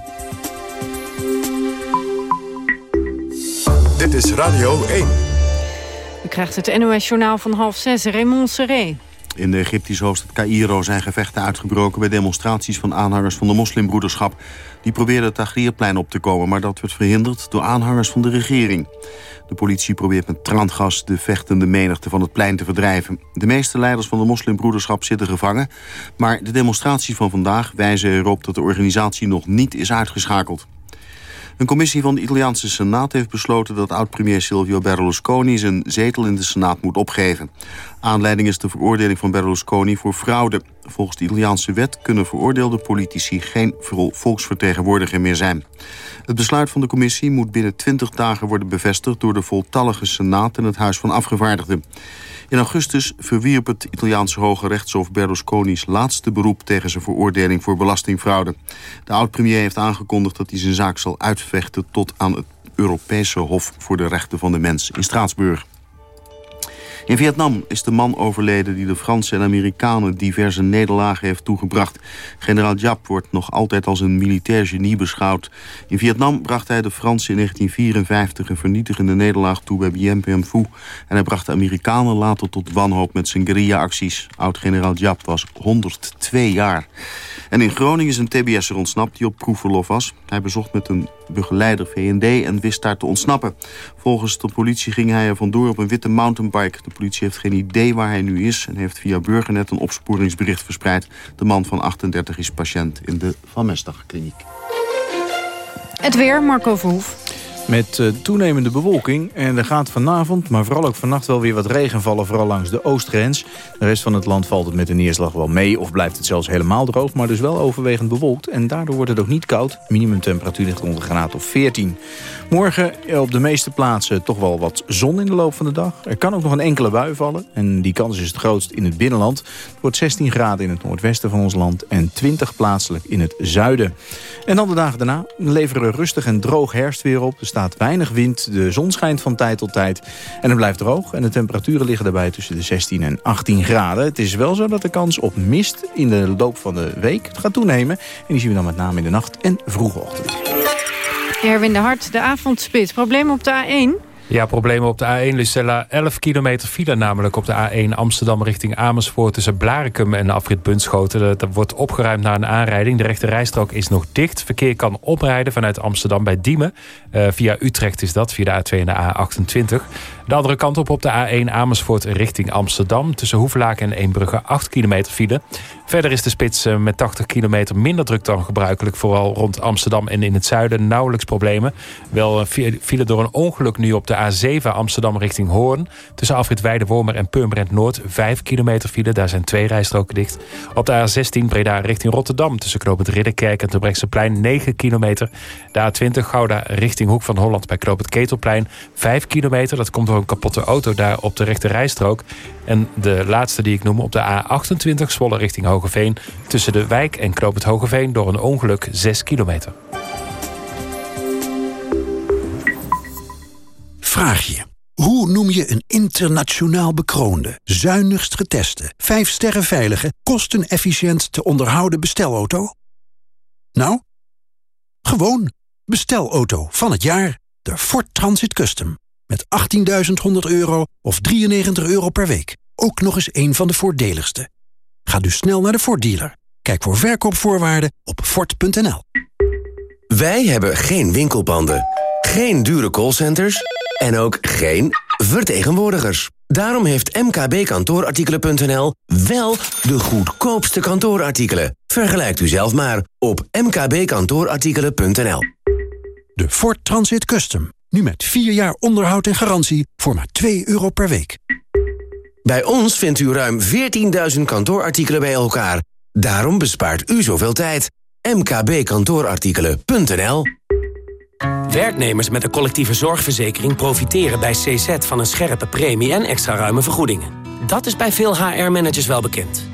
Dit is Radio 1. U krijgt het NOS-journaal van half zes. Raymond Serré. In de Egyptische hoofdstad Cairo zijn gevechten uitgebroken... bij demonstraties van aanhangers van de moslimbroederschap. Die probeerden het Tahrirplein op te komen... maar dat werd verhinderd door aanhangers van de regering. De politie probeert met traangas de vechtende menigte van het plein te verdrijven. De meeste leiders van de moslimbroederschap zitten gevangen... maar de demonstraties van vandaag wijzen erop dat de organisatie nog niet is uitgeschakeld. Een commissie van de Italiaanse Senaat heeft besloten dat oud-premier Silvio Berlusconi zijn zetel in de Senaat moet opgeven. Aanleiding is de veroordeling van Berlusconi voor fraude. Volgens de Italiaanse wet kunnen veroordeelde politici geen volksvertegenwoordiger meer zijn. Het besluit van de commissie moet binnen 20 dagen worden bevestigd door de voltallige Senaat en het Huis van Afgevaardigden. In augustus verwierp het Italiaanse Hoge Rechtshof Berlusconi's laatste beroep tegen zijn veroordeling voor belastingfraude. De oud-premier heeft aangekondigd dat hij zijn zaak zal uitvechten tot aan het Europese Hof voor de Rechten van de Mens in Straatsburg. In Vietnam is de man overleden die de Fransen en Amerikanen diverse nederlagen heeft toegebracht. Generaal Giap wordt nog altijd als een militair genie beschouwd. In Vietnam bracht hij de Fransen in 1954 een vernietigende nederlaag toe bij Bien Phu. En hij bracht de Amerikanen later tot wanhoop met zijn guerrilla-acties. Oud-generaal Giap was 102 jaar. En in Groningen is een TBS'er ontsnapt die op proefverlof was. Hij bezocht met een begeleider VND en wist daar te ontsnappen. Volgens de politie ging hij er vandoor op een witte mountainbike. De politie heeft geen idee waar hij nu is... en heeft via Burgernet een opsporingsbericht verspreid. De man van 38 is patiënt in de Van Mestdag kliniek. Het weer, Marco Verhoef. Met uh, toenemende bewolking en er gaat vanavond, maar vooral ook vannacht wel weer wat regen vallen, vooral langs de oostgrens. De rest van het land valt het met de neerslag wel mee of blijft het zelfs helemaal droog, maar dus wel overwegend bewolkt. En daardoor wordt het ook niet koud. Minimumtemperatuur ligt rond een graad of 14. Morgen op de meeste plaatsen toch wel wat zon in de loop van de dag. Er kan ook nog een enkele bui vallen en die kans is het grootst in het binnenland. Het wordt 16 graden in het noordwesten van ons land en 20 plaatselijk in het zuiden. En dan de dagen daarna leveren rustig en droog herfst weer op staat weinig wind, de zon schijnt van tijd tot tijd en het blijft droog. En de temperaturen liggen daarbij tussen de 16 en 18 graden. Het is wel zo dat de kans op mist in de loop van de week gaat toenemen. En die zien we dan met name in de nacht en vroege ochtend. Erwin de Hart, de avondspits. Problemen op de A1? Ja, problemen op de A1 Lucella. 11 kilometer file namelijk op de A1 Amsterdam richting Amersfoort... tussen Blarikum en Afrit Bunschoten. Dat wordt opgeruimd na een aanrijding. De rechte rijstrook is nog dicht. Verkeer kan oprijden vanuit Amsterdam bij Diemen. Uh, via Utrecht is dat, via de A2 en de A28. De andere kant op op de A1 Amersfoort richting Amsterdam. Tussen Hoevelaken en Eembrugge 8 kilometer file. Verder is de spits uh, met 80 kilometer minder druk dan gebruikelijk. Vooral rond Amsterdam en in het zuiden nauwelijks problemen. Wel uh, file door een ongeluk nu op de A7 Amsterdam richting Hoorn. Tussen Afrit Weidewormer en Purmerend Noord 5 kilometer file. Daar zijn twee rijstroken dicht. Op de A16 Breda richting Rotterdam. Tussen Knoop Ridderkerk en Terbrechtseplein 9 kilometer. De A20 Gouda richting Hoek van Holland bij Knoop het Ketelplein 5 kilometer. Dat komt door een kapotte auto daar op de rechte rijstrook. En de laatste die ik noem op de A28 Zwolle richting Hogeveen. Tussen de wijk en Knoop het Hogeveen door een ongeluk 6 kilometer. Vraag je. Hoe noem je een internationaal bekroonde, zuinigst geteste, 5 sterren veilige, kostenefficiënt te onderhouden bestelauto? Nou, gewoon bestelauto van het jaar. De Ford Transit Custom. Met 18.100 euro of 93 euro per week. Ook nog eens een van de voordeligste. Ga dus snel naar de Ford dealer. Kijk voor verkoopvoorwaarden op Ford.nl. Wij hebben geen winkelpanden, geen dure callcenters en ook geen vertegenwoordigers. Daarom heeft mkbkantoorartikelen.nl wel de goedkoopste kantoorartikelen. Vergelijkt u zelf maar op mkbkantoorartikelen.nl. De Ford Transit Custom. Nu met 4 jaar onderhoud en garantie voor maar 2 euro per week. Bij ons vindt u ruim 14.000 kantoorartikelen bij elkaar. Daarom bespaart u zoveel tijd. mkbkantoorartikelen.nl Werknemers met een collectieve zorgverzekering profiteren bij CZ van een scherpe premie en extra ruime vergoedingen. Dat is bij veel HR-managers wel bekend.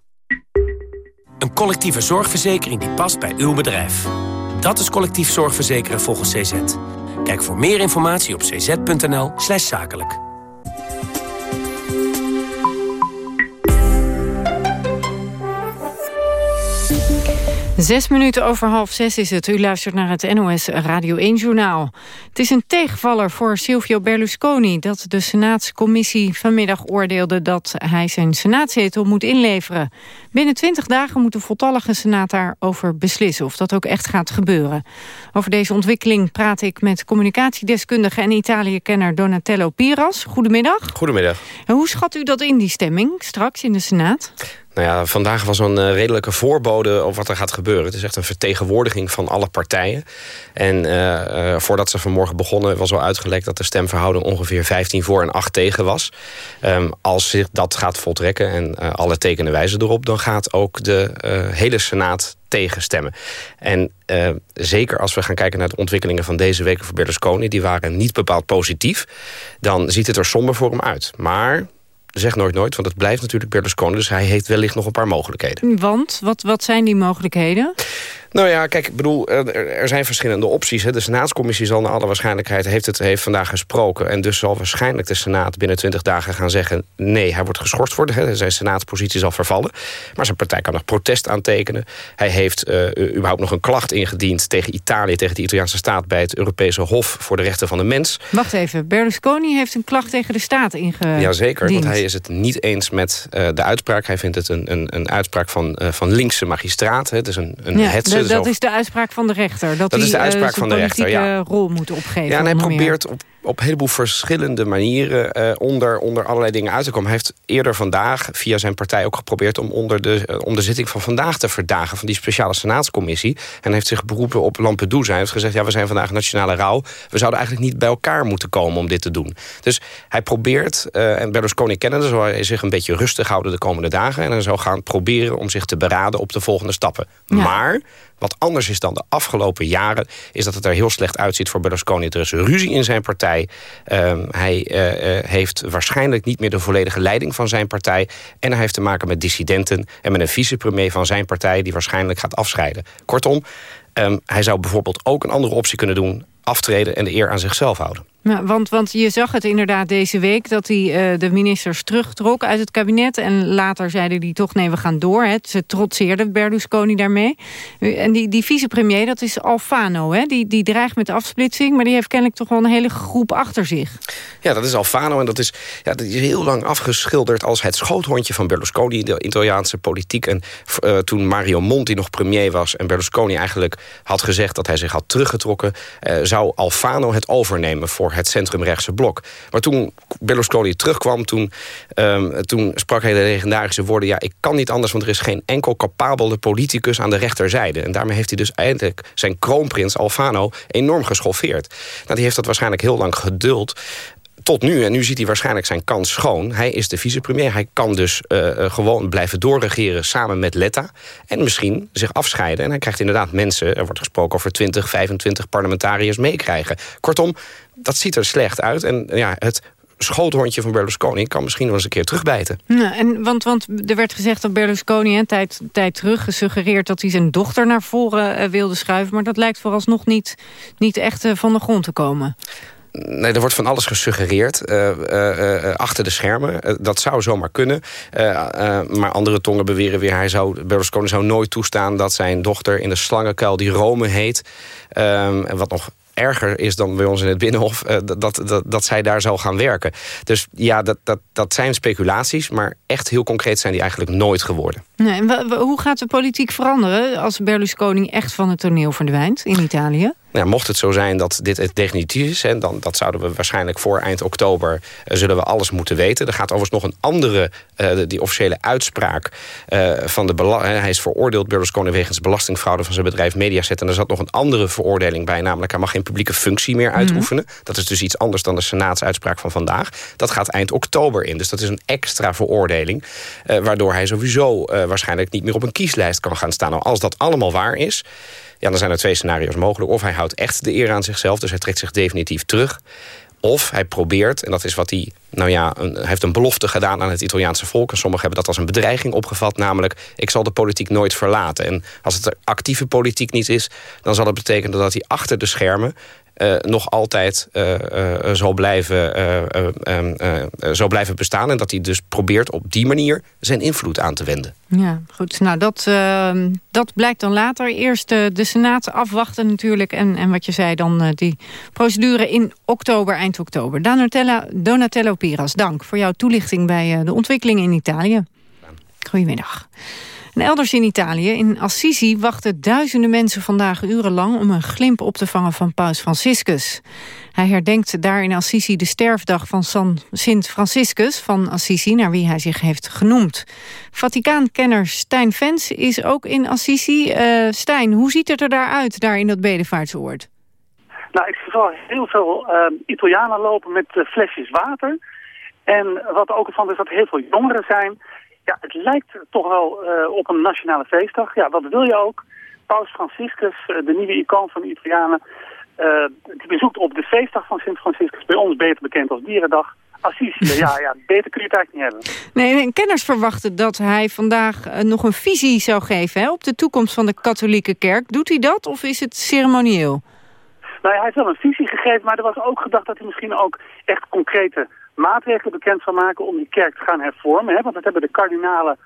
Een collectieve zorgverzekering die past bij uw bedrijf. Dat is collectief zorgverzekeren volgens CZ. Kijk voor meer informatie op cz.nl slash zakelijk. Zes minuten over half zes is het. U luistert naar het NOS Radio 1-journaal. Het is een tegenvaller voor Silvio Berlusconi... dat de Senaatscommissie vanmiddag oordeelde... dat hij zijn senaatzetel moet inleveren. Binnen twintig dagen moet de voltallige senaat daarover beslissen... of dat ook echt gaat gebeuren. Over deze ontwikkeling praat ik met communicatiedeskundige... en Italië-kenner Donatello Piras. Goedemiddag. Goedemiddag. En hoe schat u dat in, die stemming, straks in de Senaat? Nou ja, vandaag was een uh, redelijke voorbode op wat er gaat gebeuren. Het is echt een vertegenwoordiging van alle partijen. En uh, uh, voordat ze vanmorgen begonnen was al uitgelekt... dat de stemverhouding ongeveer 15 voor en 8 tegen was. Um, als zich dat gaat voltrekken en alle tekenen wijzen erop... dan gaat ook de hele Senaat tegenstemmen. En uh, zeker als we gaan kijken naar de ontwikkelingen van deze week voor Berlusconi... die waren niet bepaald positief, dan ziet het er somber voor hem uit. Maar zeg nooit nooit, want het blijft natuurlijk Berlusconi... dus hij heeft wellicht nog een paar mogelijkheden. Want? Wat, wat zijn die mogelijkheden? Nou ja, kijk, ik bedoel, er zijn verschillende opties. Hè. De Senaatscommissie zal naar alle waarschijnlijkheid heeft het heeft vandaag gesproken. En dus zal waarschijnlijk de Senaat binnen 20 dagen gaan zeggen... nee, hij wordt geschorst worden. Hè. Zijn senaatspositie zal vervallen. Maar zijn partij kan nog protest aantekenen. Hij heeft uh, überhaupt nog een klacht ingediend tegen Italië... tegen de Italiaanse staat bij het Europese Hof voor de Rechten van de Mens. Wacht even, Berlusconi heeft een klacht tegen de staat ingediend. Jazeker, want hij is het niet eens met uh, de uitspraak. Hij vindt het een, een, een uitspraak van, uh, van linkse magistraten. Het is een, een ja, hetze dat is de uitspraak van de rechter. Dat, dat die, is de uitspraak uh, van de rechter, ja. rol moet opgeven. Ja, en hij probeert op, op een heleboel verschillende manieren uh, onder, onder allerlei dingen uit te komen. Hij heeft eerder vandaag via zijn partij ook geprobeerd... om onder de, uh, om de zitting van vandaag te verdagen... van die speciale senaatscommissie. En heeft zich beroepen op Lampedusa. Hij heeft gezegd, ja, we zijn vandaag nationale rouw. We zouden eigenlijk niet bij elkaar moeten komen om dit te doen. Dus hij probeert, uh, en Berlusconi kennende... zal hij zich een beetje rustig houden de komende dagen... en hij zou gaan proberen om zich te beraden op de volgende stappen. Ja. Maar... Wat anders is dan de afgelopen jaren... is dat het er heel slecht uitziet voor Berlusconi. Er is ruzie in zijn partij. Um, hij uh, uh, heeft waarschijnlijk niet meer de volledige leiding van zijn partij. En hij heeft te maken met dissidenten... en met een vicepremier van zijn partij... die waarschijnlijk gaat afscheiden. Kortom, um, hij zou bijvoorbeeld ook een andere optie kunnen doen... aftreden en de eer aan zichzelf houden. Ja, want, want je zag het inderdaad deze week dat hij uh, de ministers terugtrok uit het kabinet. En later zeiden die toch nee, we gaan door. Hè. Ze trotseerde Berlusconi daarmee. En die, die vicepremier, dat is Alfano. Hè. Die, die dreigt met afsplitsing, maar die heeft kennelijk toch wel een hele groep achter zich. Ja, dat is Alfano en dat is, ja, dat is heel lang afgeschilderd als het schoothondje van Berlusconi in de Italiaanse politiek. En uh, toen Mario Monti nog premier was en Berlusconi eigenlijk had gezegd dat hij zich had teruggetrokken, zou Alfano het overnemen voor het centrumrechtse blok. Maar toen Berlusconi terugkwam, toen, um, toen sprak hij de legendarische woorden... ja, ik kan niet anders, want er is geen enkel capabele politicus aan de rechterzijde. En daarmee heeft hij dus eindelijk zijn kroonprins Alfano enorm geschoffeerd. Nou, die heeft dat waarschijnlijk heel lang geduld tot nu, en nu ziet hij waarschijnlijk zijn kans schoon... hij is de vicepremier, hij kan dus uh, gewoon blijven doorregeren samen met Letta... en misschien zich afscheiden. En hij krijgt inderdaad mensen, er wordt gesproken over 20, 25 parlementariërs meekrijgen. Kortom, dat ziet er slecht uit. En ja, het schoothondje van Berlusconi kan misschien wel eens een keer terugbijten. Ja, en, want, want er werd gezegd dat Berlusconi een tijd, tijd terug gesuggereerd... dat hij zijn dochter naar voren uh, wilde schuiven... maar dat lijkt vooralsnog niet, niet echt uh, van de grond te komen. Nee, er wordt van alles gesuggereerd uh, uh, uh, achter de schermen. dat zou zomaar kunnen. maar andere tongen beweren weer... Hij zou, Berlusconi zou nooit toestaan dat zijn dochter in de slangenkuil... die Rome heet, ehm, wat nog erger is dan bij ons in het Binnenhof... dat, dat, dat zij daar zou gaan werken. Dus ja, dat, dat, dat zijn speculaties... maar echt heel concreet zijn die eigenlijk nooit geworden. Nee, hoe gaat de politiek veranderen... als Berlusconi echt van het toneel verdwijnt in Italië? Nou, mocht het zo zijn dat dit het definitief is... Hè, dan dat zouden we waarschijnlijk voor eind oktober... Uh, zullen we alles moeten weten. Er gaat overigens nog een andere, uh, die officiële uitspraak uh, van de... hij is veroordeeld, Berlusconi, wegens belastingfraude... van zijn bedrijf Mediaset. En er zat nog een andere veroordeling bij... namelijk hij mag geen publieke functie meer uitoefenen. Mm -hmm. Dat is dus iets anders dan de senaatsuitspraak van vandaag. Dat gaat eind oktober in. Dus dat is een extra veroordeling... waardoor hij sowieso waarschijnlijk niet meer op een kieslijst kan gaan staan. Nou, als dat allemaal waar is... Ja, dan zijn er twee scenario's mogelijk. Of hij houdt echt de eer aan zichzelf, dus hij trekt zich definitief terug. Of hij probeert, en dat is wat hij... Nou ja, hij heeft een belofte gedaan aan het Italiaanse volk... en sommigen hebben dat als een bedreiging opgevat... namelijk, ik zal de politiek nooit verlaten. En als het actieve politiek niet is... dan zal het betekenen dat hij achter de schermen... Uh, nog altijd uh, uh, zal, blijven, zal blijven bestaan. En dat hij dus probeert op die manier zijn invloed aan te wenden. Ja, goed. Nou, dat, dat blijkt dan later. Eerst de Senaat afwachten natuurlijk. En, en wat je zei, dan die procedure in oktober, eind oktober. Donatella, Donatello Piras, dank voor jouw toelichting bij de ontwikkelingen in Italië. Goedemiddag. En elders in Italië, in Assisi, wachten duizenden mensen vandaag urenlang... om een glimp op te vangen van paus Franciscus. Hij herdenkt daar in Assisi de sterfdag van San Sint Franciscus van Assisi... naar wie hij zich heeft genoemd. Vaticaankenner Stijn Vens is ook in Assisi. Uh, Stijn, hoe ziet het er daar uit, daar in dat bedevaartsoord? Nou, ik vooral heel veel uh, Italianen lopen met uh, flesjes water... En wat ook opvalt is dat heel veel jongeren zijn ja, het lijkt toch wel uh, op een nationale feestdag. Ja, wat wil je ook? Paus Franciscus, uh, de nieuwe icoon van de Italianen, die bezoekt op de feestdag van Sint Franciscus, bij ons beter bekend als Dierendag. Assisi, ja, ja, beter kun je het eigenlijk niet hebben. Nee, en kenners verwachten dat hij vandaag nog een visie zou geven hè, op de toekomst van de katholieke kerk. Doet hij dat of is het ceremonieel? Nou, hij heeft wel een visie gegeven, maar er was ook gedacht dat hij misschien ook echt concrete maatregelen bekend zal maken om die kerk te gaan hervormen. Hè? Want dat hebben de kardinalen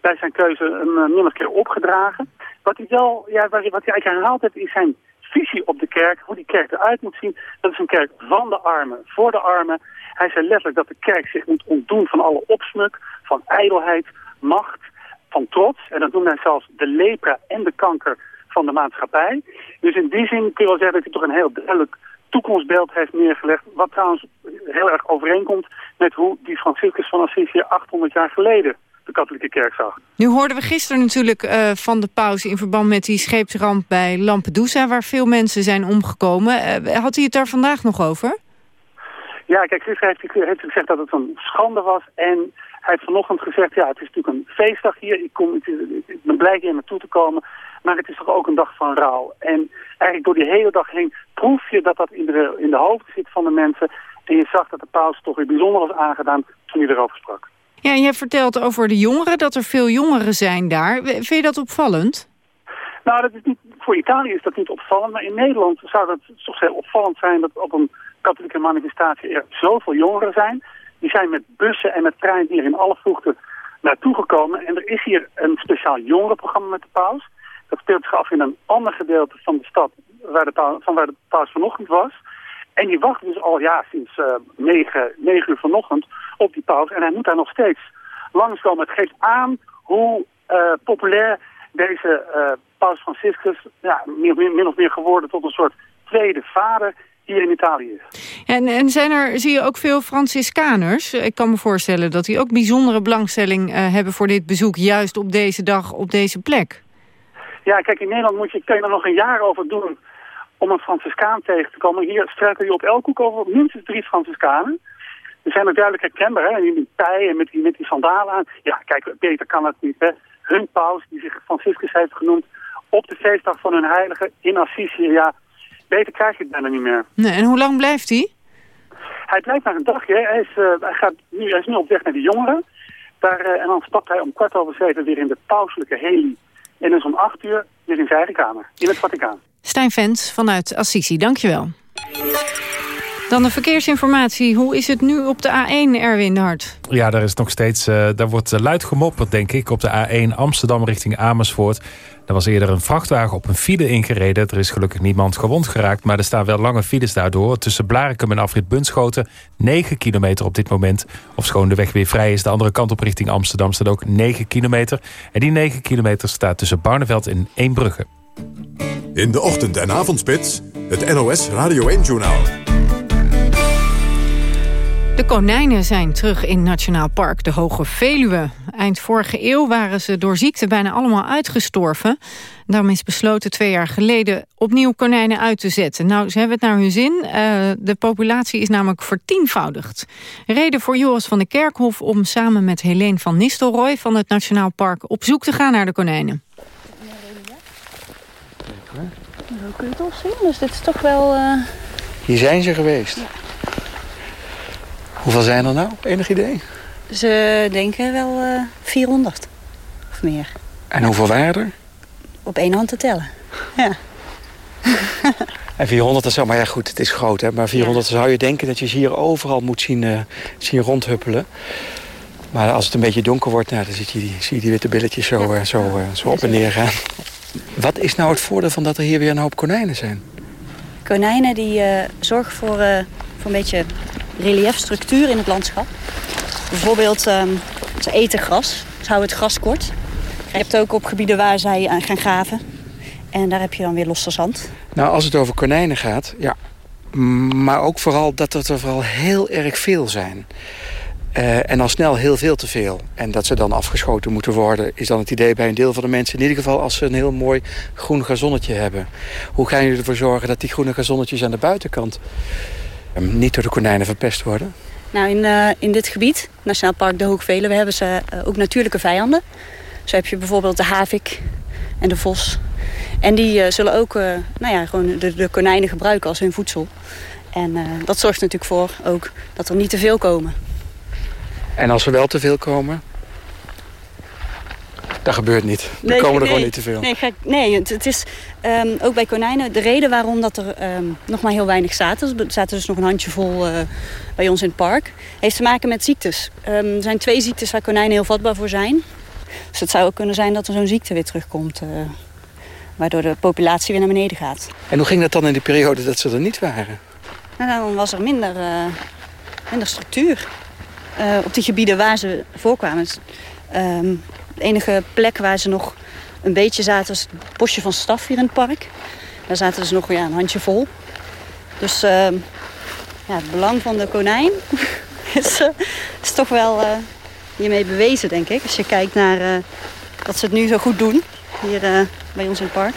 bij zijn keuze een uh, menige keer opgedragen. Wat hij wel, ja, wat hij eigenlijk herhaald heeft is zijn visie op de kerk, hoe die kerk eruit moet zien. Dat is een kerk van de armen, voor de armen. Hij zei letterlijk dat de kerk zich moet ontdoen van alle opsmuk, van ijdelheid, macht, van trots. En dat noemde hij zelfs de lepra en de kanker van de maatschappij. Dus in die zin kun je wel zeggen dat hij toch een heel duidelijk toekomstbeeld heeft neergelegd. Wat trouwens heel erg overeenkomt met hoe die Franciscus van Assisi 800 jaar geleden de katholieke kerk zag. Nu hoorden we gisteren natuurlijk uh, van de pauze in verband met die scheepsramp bij Lampedusa... waar veel mensen zijn omgekomen. Uh, had hij het daar vandaag nog over? Ja, kijk, gisteren heeft hij, heeft hij gezegd dat het een schande was. En hij heeft vanochtend gezegd, ja, het is natuurlijk een feestdag hier. Ik, kom, ik ben blij hier naartoe te komen. Maar het is toch ook een dag van rouw. En eigenlijk door die hele dag heen proef je dat dat in de, in de hoofden zit van de mensen. En je zag dat de paus toch weer bijzonder was aangedaan toen hij erover sprak. Ja, en je hebt verteld over de jongeren, dat er veel jongeren zijn daar. Vind je dat opvallend? Nou, dat is niet, voor Italië is dat niet opvallend. Maar in Nederland zou het toch heel opvallend zijn dat op een katholieke manifestatie er zoveel jongeren zijn. Die zijn met bussen en met treinen hier in alle vroegte naartoe gekomen. En er is hier een speciaal jongerenprogramma met de paus. Dat speelt zich af in een ander gedeelte van de stad waar de paus, van waar de paus vanochtend was. En die wacht dus al ja, sinds 9, 9 uur vanochtend op die paus. En hij moet daar nog steeds langskomen. Het geeft aan hoe uh, populair deze uh, paus Franciscus ja, min, min of meer geworden tot een soort tweede vader hier in Italië is. En, en zijn er, zie je ook veel Franciscaners? Ik kan me voorstellen dat die ook bijzondere belangstelling uh, hebben voor dit bezoek... juist op deze dag, op deze plek. Ja, kijk, in Nederland moet je, je er nog een jaar over doen om een Franciscaan tegen te komen. Hier struikel je op elk hoek over minstens drie Franciscanen. Die zijn ook duidelijk herkenbaar, hè? Die pij en met die, met die sandalen aan. Ja, kijk, beter kan het niet, hè? Hun paus, die zich Franciscus heeft genoemd... op de feestdag van hun heilige in Assisi, ja... Beter krijg je het bijna niet meer. Nee, en hoe lang blijft hij? Hij blijft maar een dagje. Hij is, uh, hij, gaat nu, hij is nu op weg naar de jongeren. Daar, uh, en dan stapt hij om kwart over zeven weer in de pauselijke heli. En dus om acht uur weer in zijn eigen kamer, in het Vaticaan. Stijn Vens vanuit Assisi, dankjewel. Dan de verkeersinformatie. Hoe is het nu op de A1, Erwin Hart? Ja, daar is nog steeds, uh, daar wordt luid gemopperd, denk ik, op de A1 Amsterdam richting Amersfoort. Er was eerder een vrachtwagen op een file ingereden. Er is gelukkig niemand gewond geraakt, maar er staan wel lange files daardoor. Tussen Blarikum en Afrit Bunschoten 9 kilometer op dit moment. Of schoon de weg weer vrij is, de andere kant op richting Amsterdam staat ook 9 kilometer. En die 9 kilometer staat tussen Barneveld en Eembrugge. In de ochtend- en avondspits, het NOS Radio 1-journaal. De konijnen zijn terug in Nationaal Park de Hoge Veluwe. Eind vorige eeuw waren ze door ziekte bijna allemaal uitgestorven. Daarom is besloten twee jaar geleden opnieuw konijnen uit te zetten. Nou, ze hebben het naar hun zin. Uh, de populatie is namelijk vertienvoudigd. Reden voor Joris van de Kerkhof om samen met Helene van Nistelrooy... van het Nationaal Park op zoek te gaan naar de konijnen. Nou, kun je het toch zien? Dus dit is toch wel... Uh... Hier zijn ze geweest? Ja. Hoeveel zijn er nou? Enig idee? Ze denken wel uh, 400 of meer. En hoeveel waren er? Op één hand te tellen, ja. en 400 is zo, maar ja goed, het is groot hè. Maar 400 ja. zou je denken dat je ze hier overal moet zien, uh, zien rondhuppelen. Maar als het een beetje donker wordt, nou, dan zie je die, zie je die witte billetjes zo, ja. uh, zo, zo op en neer gaan. Wat is nou het voordeel van dat er hier weer een hoop konijnen zijn? Konijnen die zorgen voor, voor een beetje reliefstructuur in het landschap. Bijvoorbeeld, um, ze eten gras. Ze houden het gras kort. Je hebt ook op gebieden waar zij aan gaan graven. En daar heb je dan weer losse zand. Nou, als het over konijnen gaat, ja. Maar ook vooral dat er vooral heel erg veel zijn. Uh, en al snel heel veel te veel. En dat ze dan afgeschoten moeten worden... is dan het idee bij een deel van de mensen. In ieder geval als ze een heel mooi groen gazonnetje hebben. Hoe gaan jullie ervoor zorgen dat die groene gazonnetjes aan de buitenkant... Um, niet door de konijnen verpest worden? Nou, in, uh, in dit gebied, Nationaal Park de Hoogveluwe... hebben ze uh, ook natuurlijke vijanden. Zo heb je bijvoorbeeld de havik en de vos. En die zullen ook nou ja, gewoon de, de, konijnen gebruiken als hun voedsel. En dat zorgt natuurlijk voor ook dat er niet te veel komen. En als er wel te veel komen? Dat gebeurt niet. Er nee, komen er gewoon niet te veel. Nee, nee het, het is um, ook bij konijnen de reden waarom dat er um, nog maar heel weinig zaten. Er zaten dus nog een handjevol uh, bij ons in het park. Heeft te maken met ziektes. Um, er zijn twee ziektes waar konijnen heel vatbaar voor zijn. Dus het zou ook kunnen zijn dat er zo'n ziekte weer terugkomt. Uh, waardoor de populatie weer naar beneden gaat. En hoe ging dat dan in die periode dat ze er niet waren? Nou, dan was er minder, uh, minder structuur. Uh, op die gebieden waar ze voorkwamen. Um, de enige plek waar ze nog een beetje zaten is het bosje van Staf hier in het park. Daar zaten ze nog ja, een handje vol. Dus uh, ja, het belang van de konijn is, uh, is toch wel uh, hiermee bewezen, denk ik. Als je kijkt naar dat ze het nu zo goed doen hier bij ons in het park.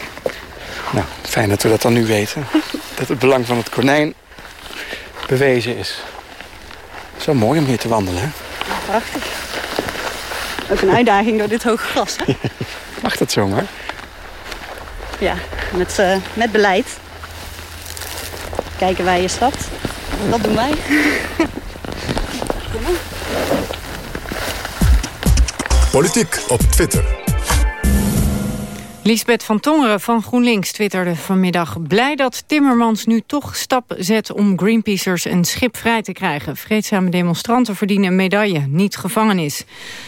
Nou, fijn dat we dat dan nu weten. dat het belang van het konijn bewezen is. Zo mooi om hier te wandelen, hè? Ja, prachtig. Ook een uitdaging door dit hoge gras, hè? Mag dat zomaar? Ja, met, uh, met beleid. Kijken waar je stapt. Dat doen wij. Politiek op Twitter. Lisbeth van Tongeren van GroenLinks twitterde vanmiddag... blij dat Timmermans nu toch stap zet om Greenpeacers een schip vrij te krijgen. Vreedzame demonstranten verdienen een medaille, niet gevangenis.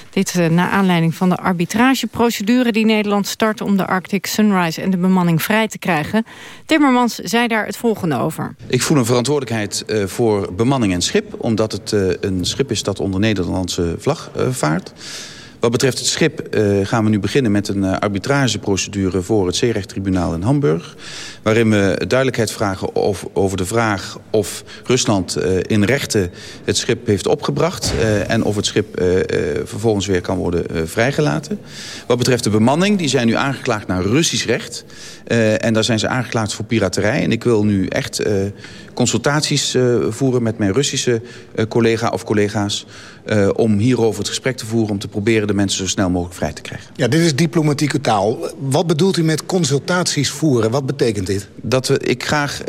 Dit uh, na aanleiding van de arbitrageprocedure die Nederland start... om de Arctic Sunrise en de bemanning vrij te krijgen. Timmermans zei daar het volgende over. Ik voel een verantwoordelijkheid uh, voor bemanning en schip... omdat het uh, een schip is dat onder Nederlandse vlag vaart... Wat betreft het schip uh, gaan we nu beginnen met een uh, arbitrageprocedure voor het Zeerechttribunaal in Hamburg. Waarin we duidelijkheid vragen over de vraag of Rusland uh, in rechten het schip heeft opgebracht. en of het schip vervolgens weer kan worden vrijgelaten. Wat betreft de bemanning, die zijn nu aangeklaagd naar Russisch recht. En daar zijn ze aangeklaagd voor piraterij. En ik wil nu echt consultaties voeren met mijn Russische collega of collega's om hierover het gesprek te voeren... om te proberen de mensen zo snel mogelijk vrij te krijgen. Ja, dit is diplomatieke taal. Wat bedoelt u met consultaties voeren? Wat betekent dit? Dat we, ik graag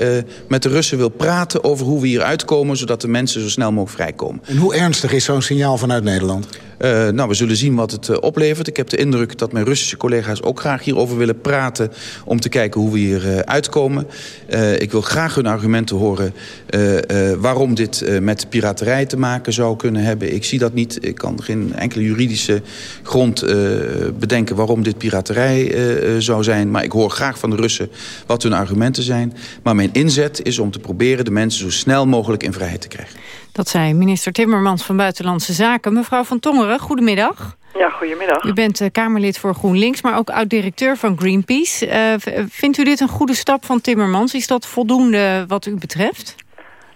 met de Russen wil praten over hoe we hier uitkomen... zodat de mensen zo snel mogelijk vrijkomen. En hoe ernstig is zo'n signaal vanuit Nederland? Uh, nou, we zullen zien wat het uh, oplevert. Ik heb de indruk dat mijn Russische collega's ook graag hierover willen praten... om te kijken hoe we hier uh, uitkomen. ik wil graag hun argumenten horen waarom dit met piraterij te maken zou kunnen hebben. Ik zie dat niet. Ik kan geen enkele juridische grond bedenken waarom dit piraterij zou zijn. Maar ik hoor graag van de Russen wat hun argumenten zijn. Maar mijn inzet is om te proberen de mensen zo snel mogelijk in vrijheid te krijgen. Dat zei minister Timmermans van Buitenlandse Zaken. Mevrouw van Tongeren, goedemiddag. Ja, goedemiddag. U bent uh, Kamerlid voor GroenLinks, maar ook oud-directeur van Greenpeace. Uh, vindt u dit een goede stap van Timmermans? Is dat voldoende wat u betreft?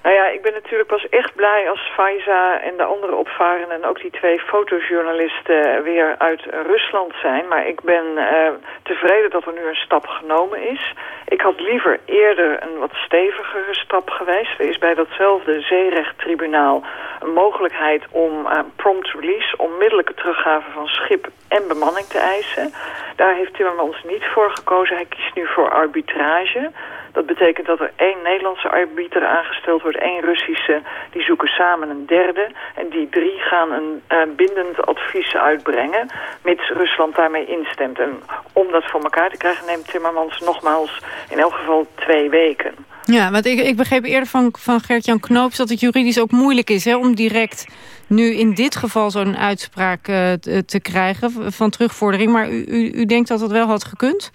Nou ja, ik ben natuurlijk pas echt blij als Faiza en de andere opvarenden... en ook die twee fotojournalisten weer uit Rusland zijn. Maar ik ben uh, tevreden dat er nu een stap genomen is. Ik had liever eerder een wat stevigere stap geweest. Er is bij datzelfde zeerechttribunaal een mogelijkheid om uh, prompt release... onmiddellijke teruggave van schip en bemanning te eisen. Daar heeft Timmermans niet voor gekozen. Hij kiest nu voor arbitrage... Dat betekent dat er één Nederlandse arbiter aangesteld wordt, één Russische. Die zoeken samen een derde. En die drie gaan een uh, bindend advies uitbrengen, mits Rusland daarmee instemt. En om dat voor elkaar te krijgen neemt Timmermans nogmaals in elk geval twee weken. Ja, want ik, ik begreep eerder van, van Gert-Jan Knoops dat het juridisch ook moeilijk is... Hè, om direct nu in dit geval zo'n uitspraak uh, te krijgen van terugvordering. Maar u, u, u denkt dat dat wel had gekund?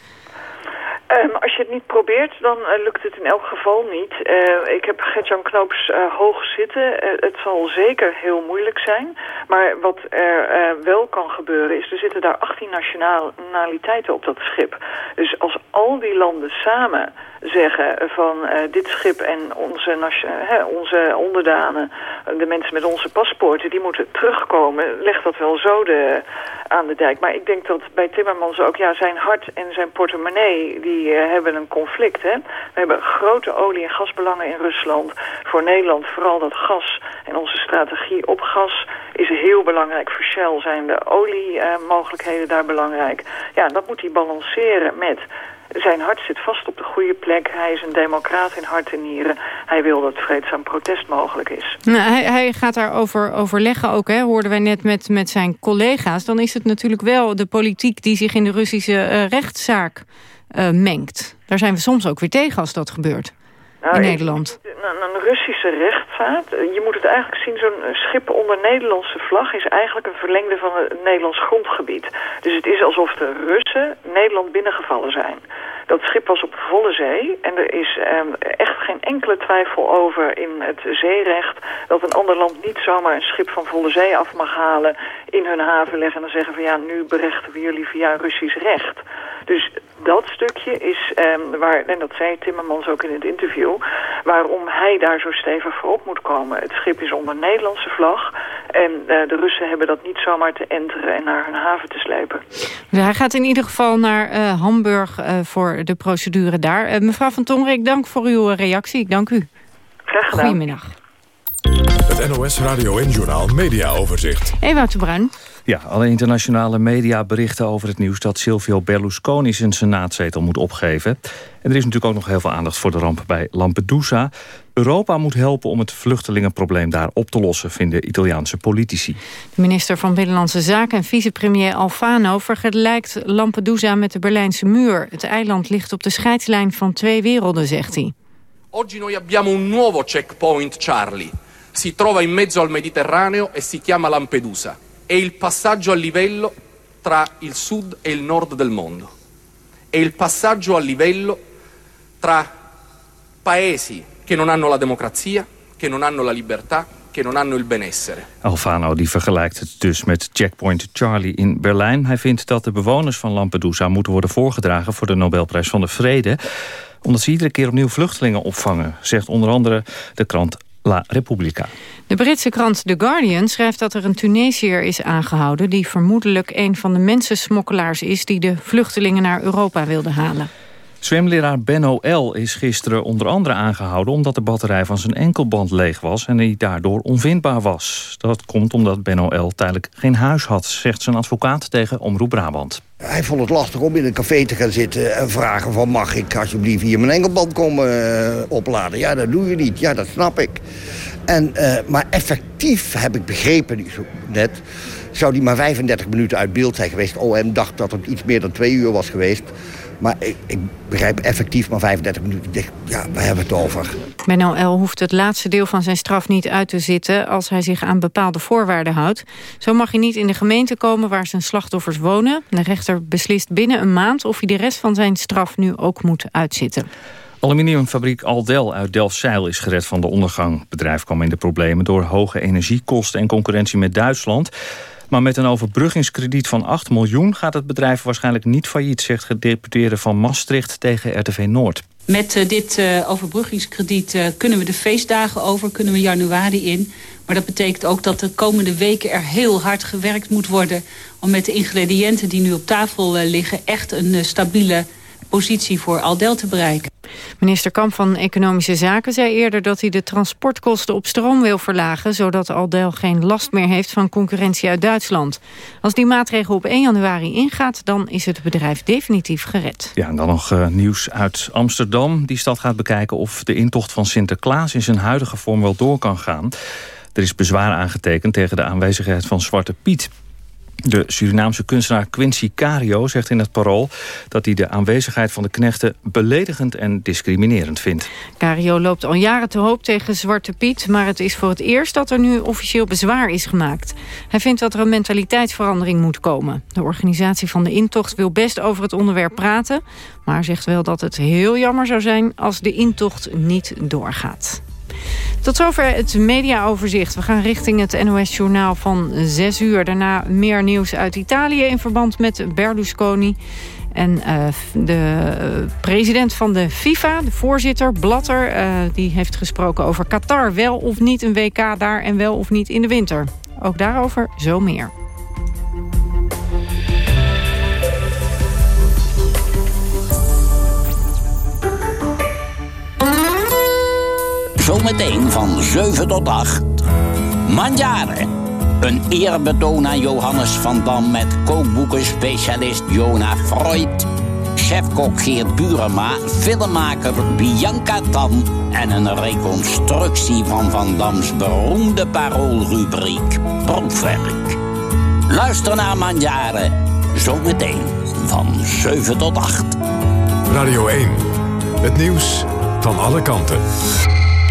Um, als je het niet probeert, dan uh, lukt het in elk geval niet. Uh, ik heb Gert-Jan Knoops uh, hoog zitten. het zal zeker heel moeilijk zijn. Maar wat er wel kan gebeuren is, er zitten daar 18 nationaliteiten op dat schip. Dus als al die landen samen zeggen van dit schip en onze, onze onderdanen, de mensen met onze paspoorten, die moeten terugkomen, legt dat wel zo de, aan de dijk. Maar ik denk dat bij Timmermans ook, ja, zijn hart en zijn portemonnee, die uh, hebben een conflict. Hè? We hebben grote olie- en gasbelangen in Rusland. Voor Nederland vooral dat gas en onze strategie op gas is heel belangrijk. Voor Shell zijn de oliemogelijkheden uh, daar belangrijk. Ja, dat moet hij balanceren met zijn hart zit vast op de goede plek. Hij is een democraat in hart en nieren. Hij wil dat vreedzaam protest mogelijk is. Nou, hij, hij, gaat daarover overleggen ook, hè, hoorden wij net met, met zijn collega's. Dan is het natuurlijk wel de politiek die zich in de Russische uh, rechtszaak uh, mengt. Daar zijn we soms ook weer tegen als dat gebeurt nou, in Nederland. Een, een Russische rechtsvaart, je moet het eigenlijk zien, zo'n schip onder Nederlandse vlag is eigenlijk een verlengde van het Nederlands grondgebied. Dus het is alsof de Russen Nederland binnengevallen zijn. Dat schip was op volle zee en er is um, echt geen enkele twijfel over in het zeerecht dat een ander land niet zomaar een schip van volle zee af mag halen, in hun haven leggen en dan zeggen van ja, nu berechten we jullie via Russisch recht. Dus dat stukje is, um, waar, en dat zei Timmermans ook in het interview, waarom hij daar zo stevig voor op moet komen. Het schip is onder Nederlandse vlag en uh, de Russen hebben dat niet zomaar te enteren en naar hun haven te slepen. hij gaat in ieder geval naar uh, Hamburg uh, voor de procedure daar. mevrouw van Tongeren, ik dank voor uw reactie. Ik dank u. Graag gedaan. Goedemiddag. Het NOS Radio en Journaal Media Overzicht. Ewout de Bruin. Ja, alle internationale media berichten over het nieuws... dat Silvio Berlusconi zijn senaatzetel moet opgeven. En er is natuurlijk ook nog heel veel aandacht voor de ramp bij Lampedusa. Europa moet helpen om het vluchtelingenprobleem daar op te lossen... vinden Italiaanse politici. De minister van Binnenlandse Zaken en vicepremier Alfano... vergelijkt Lampedusa met de Berlijnse muur. Het eiland ligt op de scheidslijn van twee werelden, zegt hij. Oggi noi abbiamo un nuovo checkpoint Charlie. Si trova in mezzo al Mediterraneo e si chiama Lampedusa. È il passaggio a livello tra il sud e il nord del mondo. È il passaggio a livello tra paesi che non hanno la democrazia, che non hanno la libertà. Alfano die vergelijkt het dus met Checkpoint Charlie in Berlijn. Hij vindt dat de bewoners van Lampedusa moeten worden voorgedragen... voor de Nobelprijs van de Vrede omdat ze iedere keer opnieuw vluchtelingen opvangen... zegt onder andere de krant La Repubblica. De Britse krant The Guardian schrijft dat er een Tunesiër is aangehouden... die vermoedelijk een van de mensensmokkelaars is... die de vluchtelingen naar Europa wilde halen. Zwemleraar Benno L. is gisteren onder andere aangehouden... omdat de batterij van zijn enkelband leeg was en hij daardoor onvindbaar was. Dat komt omdat Benno L. tijdelijk geen huis had... zegt zijn advocaat tegen Omroep Brabant. Hij vond het lastig om in een café te gaan zitten en vragen van... mag ik alsjeblieft hier mijn enkelband komen uh, opladen? Ja, dat doe je niet. Ja, dat snap ik. En, uh, maar effectief heb ik begrepen net... zou die maar 35 minuten uit beeld zijn geweest. OM dacht dat het iets meer dan twee uur was geweest. Maar ik, ik, begrijp effectief maar 35 minuten. Ja, waar hebben we het over? Benno L. hoeft het laatste deel van zijn straf niet uit te zitten... als hij zich aan bepaalde voorwaarden houdt. Zo mag hij niet in de gemeente komen waar zijn slachtoffers wonen. De rechter beslist binnen een maand of hij de rest van zijn straf nu ook moet uitzitten. Aluminiumfabriek Aldel uit Delfzijl is gered van de ondergang. Het bedrijf kwam in de problemen door hoge energiekosten en concurrentie met Duitsland. Maar met een overbruggingskrediet van 8 miljoen gaat het bedrijf waarschijnlijk niet failliet, zegt gedeputeerde van Maastricht tegen RTV Noord. Met uh, dit uh, overbruggingskrediet uh, kunnen we de feestdagen over, kunnen we januari in. Maar dat betekent ook dat de komende weken er heel hard gewerkt moet worden... om met de ingrediënten die nu op tafel liggen... echt een stabiele positie voor Aldel te bereiken. Minister Kamp van Economische Zaken zei eerder dat hij de transportkosten op stroom wil verlagen, zodat Aldel geen last meer heeft van concurrentie uit Duitsland. Als die maatregel op 1 januari ingaat, dan is het bedrijf definitief gered. Ja, en dan nog uh, nieuws uit Amsterdam. Die stad gaat bekijken of de intocht van Sinterklaas in zijn huidige vorm wel door kan gaan. Er is bezwaar aangetekend tegen de aanwezigheid van Zwarte Piet. De Surinaamse kunstenaar Quincy Cario zegt in het parool... dat hij de aanwezigheid van de knechten beledigend en discriminerend vindt. Cario loopt al jaren te hoop tegen Zwarte Piet... maar het is voor het eerst dat er nu officieel bezwaar is gemaakt. Hij vindt dat er een mentaliteitsverandering moet komen. De organisatie van de intocht wil best over het onderwerp praten... maar zegt wel dat het heel jammer zou zijn als de intocht niet doorgaat. Tot zover het mediaoverzicht. We gaan richting het NOS-journaal van 6 uur. Daarna meer nieuws uit Italië in verband met Berlusconi. En uh, de president van de FIFA, de voorzitter Blatter... Uh, die heeft gesproken over Qatar. Wel of niet een WK daar en wel of niet in de winter. Ook daarover zo meer. Zometeen van 7 tot 8. Mandjaren. Een eerbetoon aan Johannes van Dam met kookboekenspecialist Jona Freud. Chefkok Geert Burema, filmmaker Bianca Tan... en een reconstructie van Van Dams beroemde paroolrubriek Proefwerk. Luister naar Mandjaren, zometeen van 7 tot 8. Radio 1, het nieuws van alle kanten.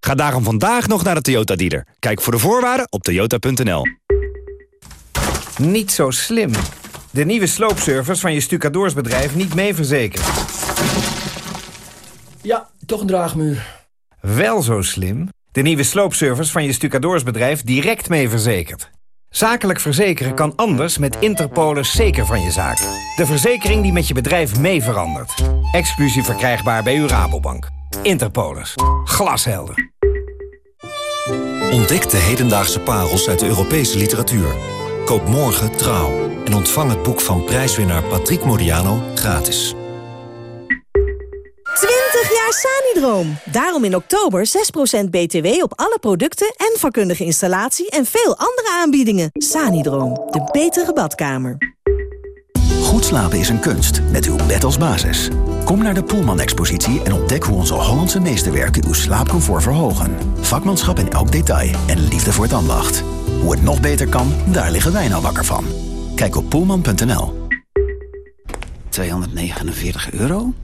Ga daarom vandaag nog naar de Toyota dealer. Kijk voor de voorwaarden op toyota.nl. Niet zo slim. De nieuwe sloopservice van je stucadoorsbedrijf niet mee verzekerd. Ja, toch een draagmuur. Wel zo slim. De nieuwe sloopservice van je stucadoorsbedrijf direct mee verzekerd. Zakelijk verzekeren kan anders met Interpolis zeker van je zaak. De verzekering die met je bedrijf mee verandert. Exclusief verkrijgbaar bij uw Rabobank. Interpolis. Glashelder. Ontdek de hedendaagse parels uit de Europese literatuur. Koop morgen Trouw en ontvang het boek van prijswinnaar Patrick Modiano gratis. 20 jaar Sanidroom. Daarom in oktober 6% BTW op alle producten en vakkundige installatie en veel andere aanbiedingen. Sanidroom, de betere badkamer. Goed slapen is een kunst, met uw bed als basis. Kom naar de Poelman-expositie en ontdek hoe onze Hollandse meesterwerken uw slaapcomfort verhogen. Vakmanschap in elk detail en liefde voor het ambacht. Hoe het nog beter kan, daar liggen wij nou wakker van. Kijk op poelman.nl. 249 euro?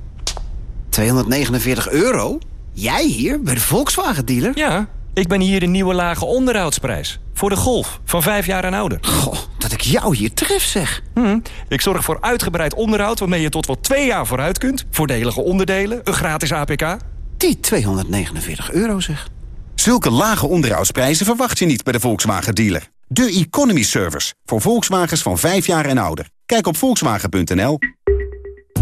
249 euro? Jij hier, bij de Volkswagen-dealer? Ja, ik ben hier de nieuwe lage onderhoudsprijs. Voor de Golf, van vijf jaar en ouder. Goh, dat ik jou hier tref, zeg. Hm, ik zorg voor uitgebreid onderhoud waarmee je tot wel twee jaar vooruit kunt. Voordelige onderdelen, een gratis APK. Die 249 euro, zeg. Zulke lage onderhoudsprijzen verwacht je niet bij de Volkswagen-dealer. De Economy Service, voor Volkswagens van 5 jaar en ouder. Kijk op volkswagen.nl.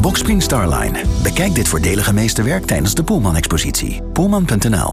Boxspring Starline. Bekijk dit voordelige meesterwerk tijdens de Poelman-expositie. Poelman.nl